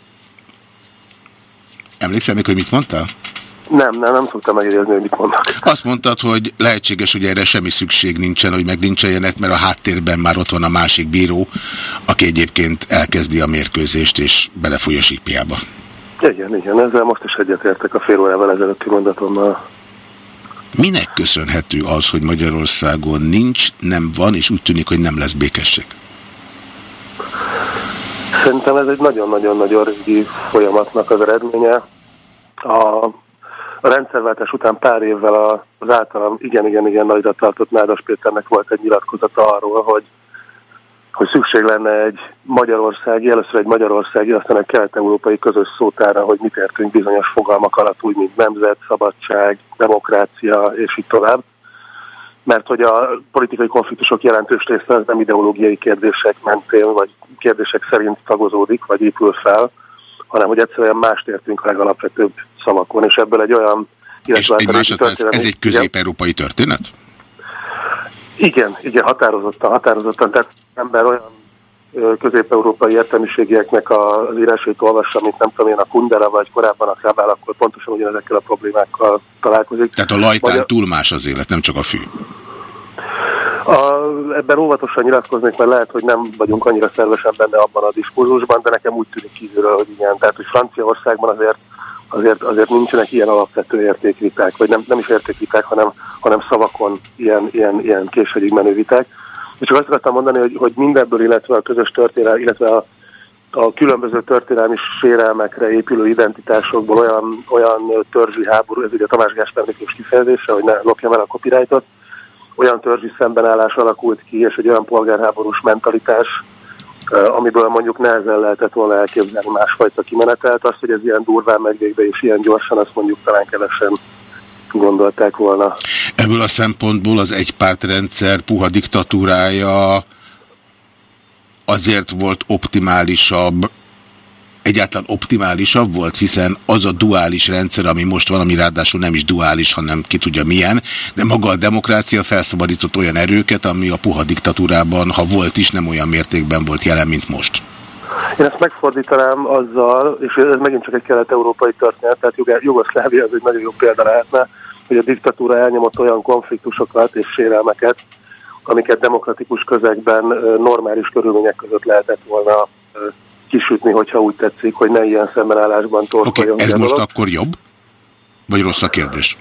Emlékszel még, hogy mit mondtál? Nem, nem, nem szoktam megérzni, hogy mit mondnak. Azt mondtad, hogy lehetséges, hogy erre semmi szükség nincsen, hogy meglincseljenek, mert a háttérben már ott van a másik bíró, aki egyébként elkezdi a mérkőzést, és belefúj a sípjába. Igen, igen, ezzel most is egyetértek a fél órával ezelőtti mondatommal. Minek köszönhető az, hogy Magyarországon nincs, nem van, és úgy tűnik, hogy nem lesz békesség? Szerintem ez egy nagyon-nagyon-nagyon régi folyamatnak az eredménye. A a rendszerváltás után pár évvel az általam igen-igen-igen nagyra tartott Nádas Péternek volt egy nyilatkozata arról, hogy, hogy szükség lenne egy magyarországi, először egy magyarországi, aztán egy kelet-európai közös szótára, hogy mit értünk bizonyos fogalmak alatt, úgy, mint nemzet, szabadság, demokrácia, és így tovább. Mert hogy a politikai konfliktusok jelentős része nem ideológiai kérdések mentén, vagy kérdések szerint tagozódik, vagy épül fel, hanem hogy egyszerűen mást értünk a legalapvetőbb szavakon, és ebből egy olyan... És egy másodperc, ez egy közép-európai történet? Igen, igen, határozottan, határozottan. Tehát ember olyan közép-európai értelmiségieknek az írásait olvassa, mint nem tudom én a Kundera, vagy korábban a Kábál, akkor pontosan ugyanezekkel a problémákkal találkozik. Tehát a lajtán Magyar... túl más az élet, nem csak a fű. A, ebben óvatosan nyilatkoznék, mert lehet, hogy nem vagyunk annyira szervesen benne abban a diskurzusban, de nekem úgy tűnik kívülről, hogy igen. Tehát, hogy Franciaországban azért azért, azért nincsenek ilyen alapvető értékviták, vagy nem, nem is értékviták, hanem, hanem szavakon ilyen, ilyen, ilyen későig menő viták. És csak azt akartam mondani, hogy, hogy mindebből, illetve a közös történelem, illetve a, a különböző történelmi sérelmekre épülő identitásokból olyan, olyan törzsi háború, ez ugye Tamás Gáspár Miklós kifejezése, hogy ne lopjam el a copyrightot, olyan törzsi szembenállás alakult ki, és egy olyan polgárháborús mentalitás, amiből mondjuk nehezen lehetett volna elképzelni másfajta kimenetelt. Azt, hogy ez ilyen durván megy és ilyen gyorsan, azt mondjuk talán kevesen gondolták volna. Ebből a szempontból az egypártrendszer puha diktatúrája azért volt optimálisabb, egyáltalán optimálisabb volt, hiszen az a duális rendszer, ami most van, ami ráadásul nem is duális, hanem ki tudja milyen, de maga a demokrácia felszabadított olyan erőket, ami a puha diktatúrában, ha volt is, nem olyan mértékben volt jelen, mint most. Én ezt megfordítanám azzal, és ez megint csak egy kelet-európai történet, tehát Jugoszlávia az egy nagyon jó példa lehetne, hogy a diktatúra elnyomott olyan konfliktusokat és sérelmeket, amiket demokratikus közegben normális körülmények között lehetett volna kisütni, hogyha úgy tetszik, hogy ne ilyen szembenállásban torkoljon. Okay, ez most dolog. akkor jobb? Vagy rossz a kérdés?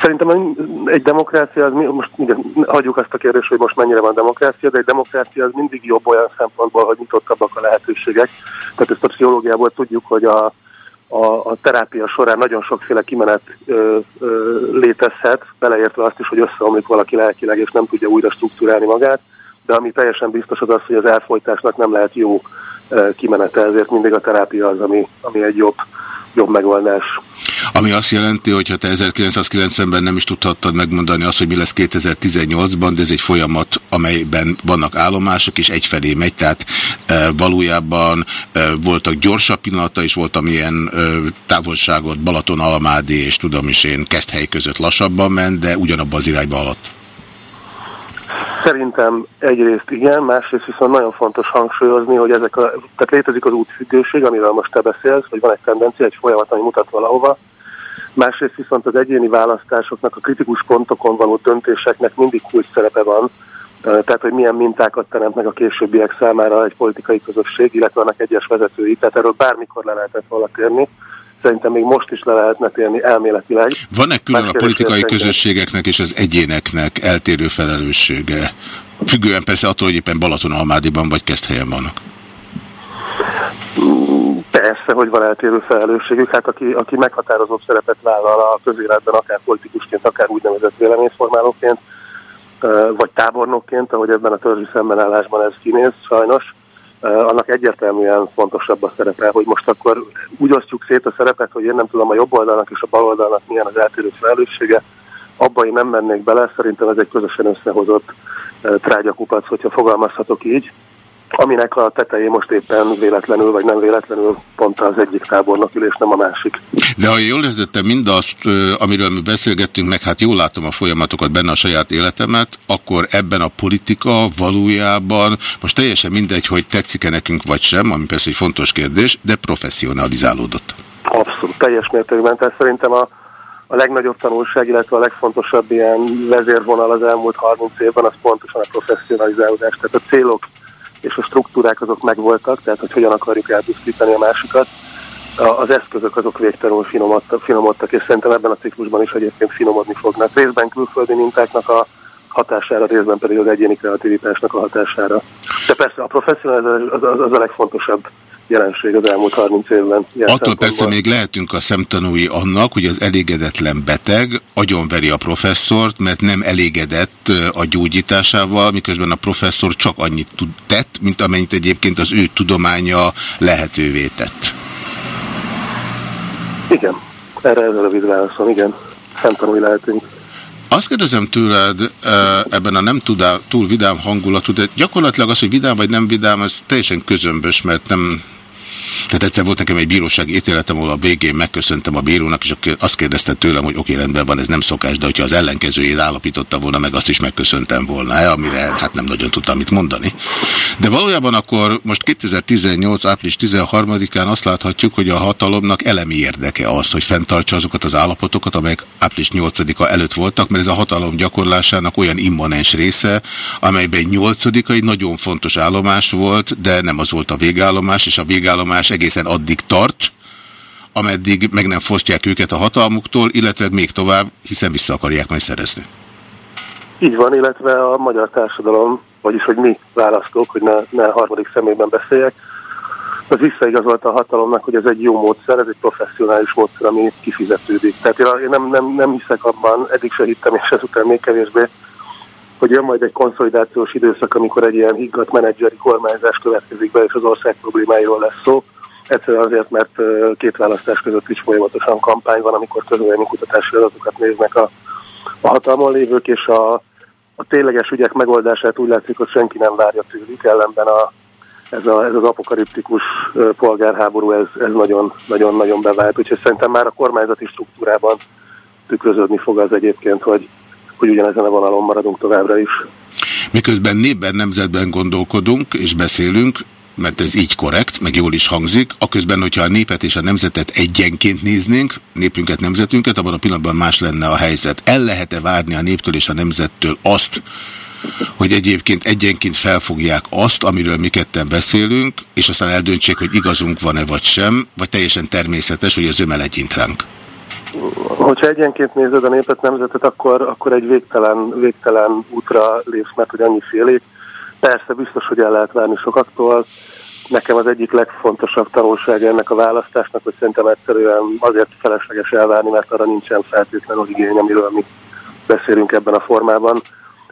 Szerintem egy demokrácia, az, most igen, hagyjuk azt a kérdést, hogy most mennyire van demokrácia, de egy demokrácia az mindig jobb olyan szempontból, hogy nyitottabbak a lehetőségek. Tehát ezt a pszichológiából tudjuk, hogy a, a, a terápia során nagyon sokféle kimenet ö, ö, létezhet, beleértve azt is, hogy összeomlik valaki lelkileg, és nem tudja újra struktúrálni magát, de ami teljesen biztos az hogy az elfolytásnak nem lehet jó kimenete, ezért mindig a terápia az, ami, ami egy jobb, jobb megoldás. Ami azt jelenti, hogy ha te 1990-ben nem is tudhattad megmondani azt, hogy mi lesz 2018-ban, de ez egy folyamat, amelyben vannak állomások, és egyfelé megy, tehát e, valójában e, voltak gyorsabb pillanata, és volt amilyen e, távolságot Balaton, Almádi és tudom is én Keszthely között lassabban ment, de ugyanabban az irányba alatt. Szerintem egyrészt igen, másrészt viszont nagyon fontos hangsúlyozni, hogy ezek a, tehát létezik az útfüggőség, amiről most te beszélsz, hogy van egy tendencia, egy folyamat, ami mutat valahova, másrészt viszont az egyéni választásoknak, a kritikus pontokon való döntéseknek mindig kulcs szerepe van, tehát hogy milyen mintákat teremtnek a későbbiek számára egy politikai közösség, illetve annak egyes vezetői, tehát erről bármikor le lehetett volna térni szerintem még most is le lehetne térni elméletileg. Van-e külön a politikai közösségeknek és az egyéneknek eltérő felelőssége? Függően persze attól, hogy éppen Balaton-Almádiban vagy Keszthelyen vannak. Persze, hogy van eltérő felelősségük. Hát aki, aki meghatározó szerepet vállal a közéletben, akár politikusként, akár úgynevezett véleményformálóként, vagy tábornokként, ahogy ebben a törzsi szembenállásban ez kinéz, sajnos, annak egyértelműen fontosabb a szerepe, hogy most akkor úgy osztjuk szét a szerepet, hogy én nem tudom a jobb oldalnak és a bal oldalnak milyen az eltérő felelőssége, abba én nem mennék bele, szerintem ez egy közösen összehozott trágyakupac, hogyha fogalmazhatok így, aminek a tetején most éppen véletlenül vagy nem véletlenül pont az egyik tábornok ül, és nem a másik. De ha jól értettem mindazt, amiről mi beszélgettünk, meg hát jól látom a folyamatokat benne a saját életemet, akkor ebben a politika valójában, most teljesen mindegy, hogy tetszik-e nekünk vagy sem, ami persze egy fontos kérdés, de professzionalizálódott. Abszolút, teljes mértékben. Tehát szerintem a, a legnagyobb tanulság, illetve a legfontosabb ilyen vezérvonal az elmúlt 30 évben az pontosan a professzionalizálódás. Tehát a célok és a struktúrák azok megvoltak, tehát hogy hogyan akarjuk elpusztítani a másikat. Az eszközök azok végtelenül finomodtak, finomodtak, és szerintem ebben a ciklusban is egyébként finomodni fognak. Részben külföldi mintáknak a hatására, részben pedig az egyéni kreativitásnak a hatására. De persze a professzionalizálás az, az, az a legfontosabb jelenség az elmúlt 30 évben. Attól persze még lehetünk a szemtanúi annak, hogy az elégedetlen beteg agyonveri a professzort, mert nem elégedett a gyógyításával, miközben a professzor csak annyit tud, tett, mint amennyit egyébként az ő tudománya lehetővé tett. Igen, erre ez a rövid válaszom, igen. Szemtanúi lehetünk. Azt kérdezem tőled ebben a nem tudá, túl vidám hangulatú, de gyakorlatilag az, hogy vidám vagy nem vidám, ez teljesen közömbös, mert nem tehát egyszer volt nekem egy bírósági ítéletem, ahol a végén megköszöntem a bírónak, és azt kérdezte tőlem, hogy oké, rendben van, ez nem szokás, de hogyha az ellenkezőjét állapította volna, meg azt is megköszöntem volna, -e, amire hát nem nagyon tudtam mit mondani. De valójában akkor most 2018. április 13-án azt láthatjuk, hogy a hatalomnak elemi érdeke az, hogy fenntartsa azokat az állapotokat, amelyek április 8-a előtt voltak, mert ez a hatalom gyakorlásának olyan immanens része, amelyben 8 egy nagyon fontos állomás volt, de nem az volt a végállomás, és a végállomás egészen addig tart, ameddig meg nem fosztják őket a hatalmuktól, illetve még tovább, hiszen vissza akarják majd szerezni. Így van, illetve a magyar társadalom, vagyis hogy mi választók, hogy ne, ne harmadik személyben beszéljek, az visszaigazolta a hatalomnak, hogy ez egy jó módszer, ez egy professzionális módszer, ami kifizetődik. Tehát én nem, nem, nem hiszek abban, eddig se hittem, és ezután még kevésbé, hogy jön majd egy konszolidációs időszak, amikor egy ilyen higgadt menedzseri kormányzás következik be, és az ország problémáiról lesz szó. Egyszerűen azért, mert két választás között is folyamatosan kampány van, amikor közvélemény kutatási adatokat néznek a a hatalmon lévők, és a, a tényleges ügyek megoldását úgy látszik, hogy senki nem várja tőlük, ellenben a, ez, a, ez az apokaliptikus polgárháború, ez, ez nagyon, nagyon, nagyon bevált. Úgyhogy szerintem már a kormányzati struktúrában tükröződni fog az egyébként, hogy, hogy ugyanezen a vonalon maradunk továbbra is. Miközben népben, nemzetben gondolkodunk és beszélünk, mert ez így korrekt, meg jól is hangzik, aközben, hogyha a népet és a nemzetet egyenként néznénk, népünket, nemzetünket, abban a pillanatban más lenne a helyzet. El lehet-e várni a néptől és a nemzettől azt, hogy egyébként egyenként felfogják azt, amiről mi ketten beszélünk, és aztán eldöntsék, hogy igazunk van-e vagy sem, vagy teljesen természetes, hogy az ömel egyint ránk. Hogyha egyenként nézed a népet, nemzetet, akkor, akkor egy végtelen, végtelen útra lépsz, mert hogy annyi félék. Persze biztos, hogy el lehet várni sokaktól. Nekem az egyik legfontosabb tanulság ennek a választásnak, hogy szerintem egyszerűen azért felesleges elvárni, mert arra nincsen feltétlenül igény, amiről mi beszélünk ebben a formában.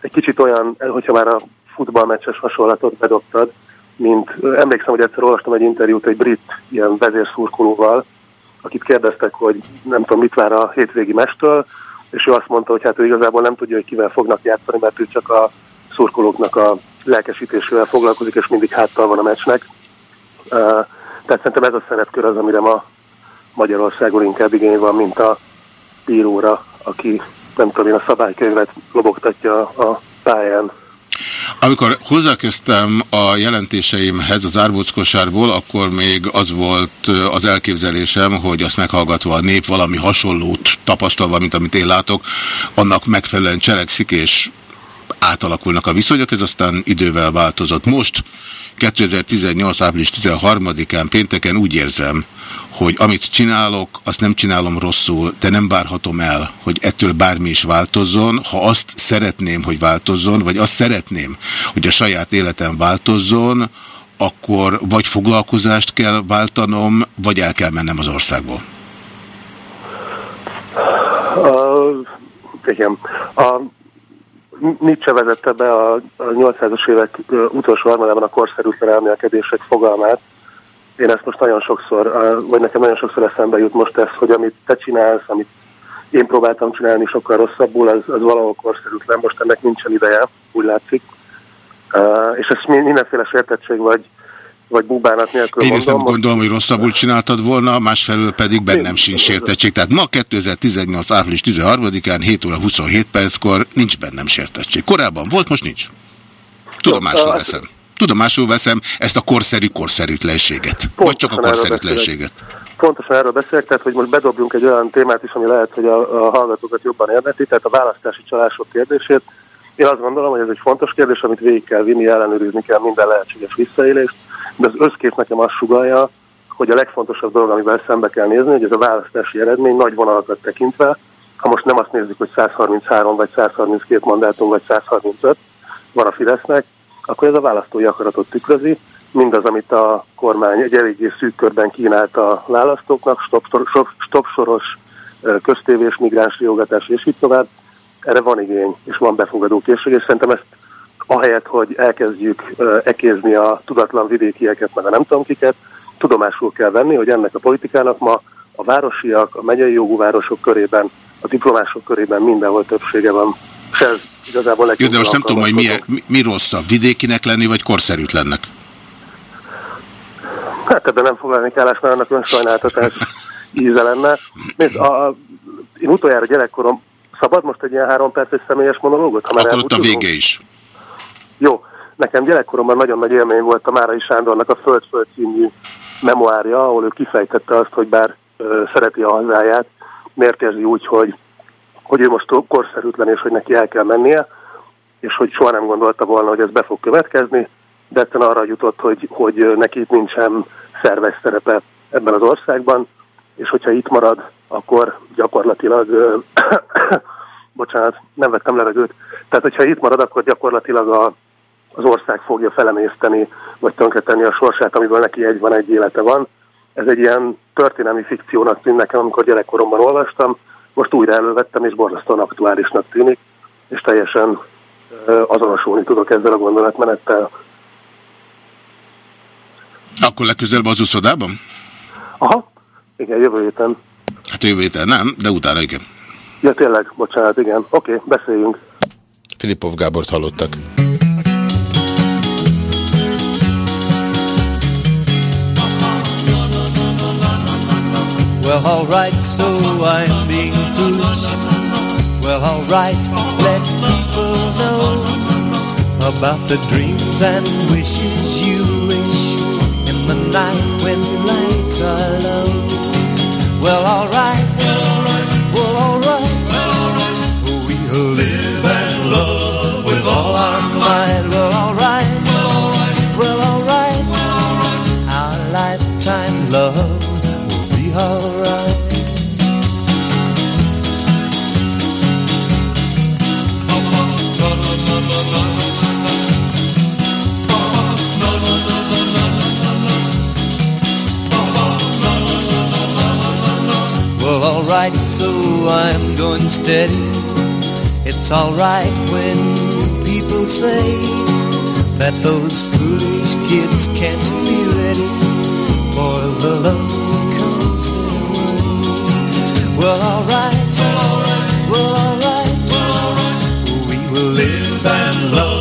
Egy kicsit olyan, hogyha már a futballmeccses hasonlatot bedobtad, mint emlékszem, hogy egyszer olvastam egy interjút egy brit ilyen vezérszurkolóval, akit kérdeztek, hogy nem tudom, mit vár a hétvégi mestől, és ő azt mondta, hogy hát ő igazából nem tudja, hogy kivel fognak játszani, mert ő csak a szurkolóknak a lelkesítésével foglalkozik, és mindig háttal van a meccsnek. Tehát szerintem ez a szerepkör az, amire ma Magyarországon inkább igény van, mint a bíróra, aki nem tudom én a szabálykönyvet lobogtatja a pályán. Amikor hozzákezdtem a jelentéseimhez az árbóckosárból, akkor még az volt az elképzelésem, hogy azt meghallgatva a nép valami hasonlót tapasztalva, mint amit én látok, annak megfelelően cselekszik, és átalakulnak a viszonyok, ez aztán idővel változott. Most 2018. április 13-án pénteken úgy érzem, hogy amit csinálok, azt nem csinálom rosszul, de nem várhatom el, hogy ettől bármi is változzon. Ha azt szeretném, hogy változzon, vagy azt szeretném, hogy a saját életem változzon, akkor vagy foglalkozást kell váltanom, vagy el kell mennem az országból. Uh, igen. A Nietzsche vezette be a, a 800-as évek utolsó harmadában a korszerűtlen elmélkedések fogalmát. Én ezt most nagyon sokszor, vagy nekem nagyon sokszor eszembe jut most ez, hogy amit te csinálsz, amit én próbáltam csinálni sokkal rosszabbul, az, az valahol korszerűtlen, most ennek nincsen ideje, úgy látszik. Uh, és ez mindenféle sértettség vagy vagy búbánat nélkül Én ezt nem gondolom, hogy rosszabbul csináltad volna, másfelől pedig bennem sincs sértettség. Tehát ma 2018. április 13-án 7 óra 27 perckor nincs bennem sértettség. Korábban volt, most nincs. Tudomásul veszem. Tudomásul veszem ezt a korszerű korszerűtlenséget. Vagy csak a korszerűtlenséget. Pontosan erről beszélek, tehát hogy most bedobjunk egy olyan témát is, ami lehet, hogy a, a hallgatókat jobban érdekli, tehát a választási csalások kérdését. Én azt gondolom, hogy ez egy fontos kérdés, amit végig kell vinni, ellenőrizni kell minden lehetséges visszaélést de az összkép nekem azt sugalja, hogy a legfontosabb dolog, amivel szembe kell nézni, hogy ez a választási eredmény nagy vonalakat tekintve, ha most nem azt nézzük, hogy 133 vagy 132 mandátum vagy 135 van a Fidesznek, akkor ez a választói akaratot tükrözi, mindaz, amit a kormány egy eléggé szűk körben kínált a választóknak, stop-soros köztévés, migráns riogatás és így tovább, erre van igény, és van befogadó készség, és szerintem ezt ahelyett, hogy elkezdjük ekézni a tudatlan vidékieket, meg a nem tudom kiket, tudomásul kell venni, hogy ennek a politikának ma a városiak, a megyei jogú városok körében, a diplomások körében mindenhol többsége van. És ez igazából Jó, de most nem tudom, hogy mi, mi, mi rosszabb, vidékinek lenni, vagy korszerűtlennek? Hát ebben nem foglalni állás, mert annak önsajnáltatás íze lenne. Nézd, a, a, én utoljára gyerekkorom, szabad most egy ilyen három perces személyes monológot? Ha már Akkor ott a vége is. Jó, nekem gyerekkoromban nagyon nagy élmény volt a Márai Sándornak a Föld-Föld című memoárja, ahol ő kifejtette azt, hogy bár ö, szereti a hazáját, miért érzi úgy, hogy, hogy ő most korszerűtlen, és hogy neki el kell mennie, és hogy soha nem gondolta volna, hogy ez be fog következni, de egyszerűen arra jutott, hogy, hogy neki itt nincsen szerves szerepe ebben az országban, és hogyha itt marad, akkor gyakorlatilag, bocsánat, nem vettem levegőt, tehát hogyha itt marad, akkor gyakorlatilag a, az ország fogja felemészteni, vagy tönkretenni a sorsát, amiből neki egy van, egy élete van. Ez egy ilyen történelmi fikciónak tűnt nekem, amikor gyerekkoromban olvastam, most újra elővettem, és borzasztóan aktuálisnak tűnik, és teljesen azonosulni tudok ezzel a gondolatmenettel. Akkor legközelebb az uszodában? Aha, igen, jövő héten. Hát jövő héten nem, de utána igen. Ja, tényleg, bocsánat, igen. Oké, okay, beszéljünk. Filipov Gábort hallottak. Well, alright, so I'm being foolish. Well, alright, let people know about the dreams and wishes you wish in the night when lights are low. Well, alright. I'm going steady. It's alright when people say that those foolish kids can't be ready for the love that comes their way. Well, alright, well, alright, well, alright, well, all right. we will live and love.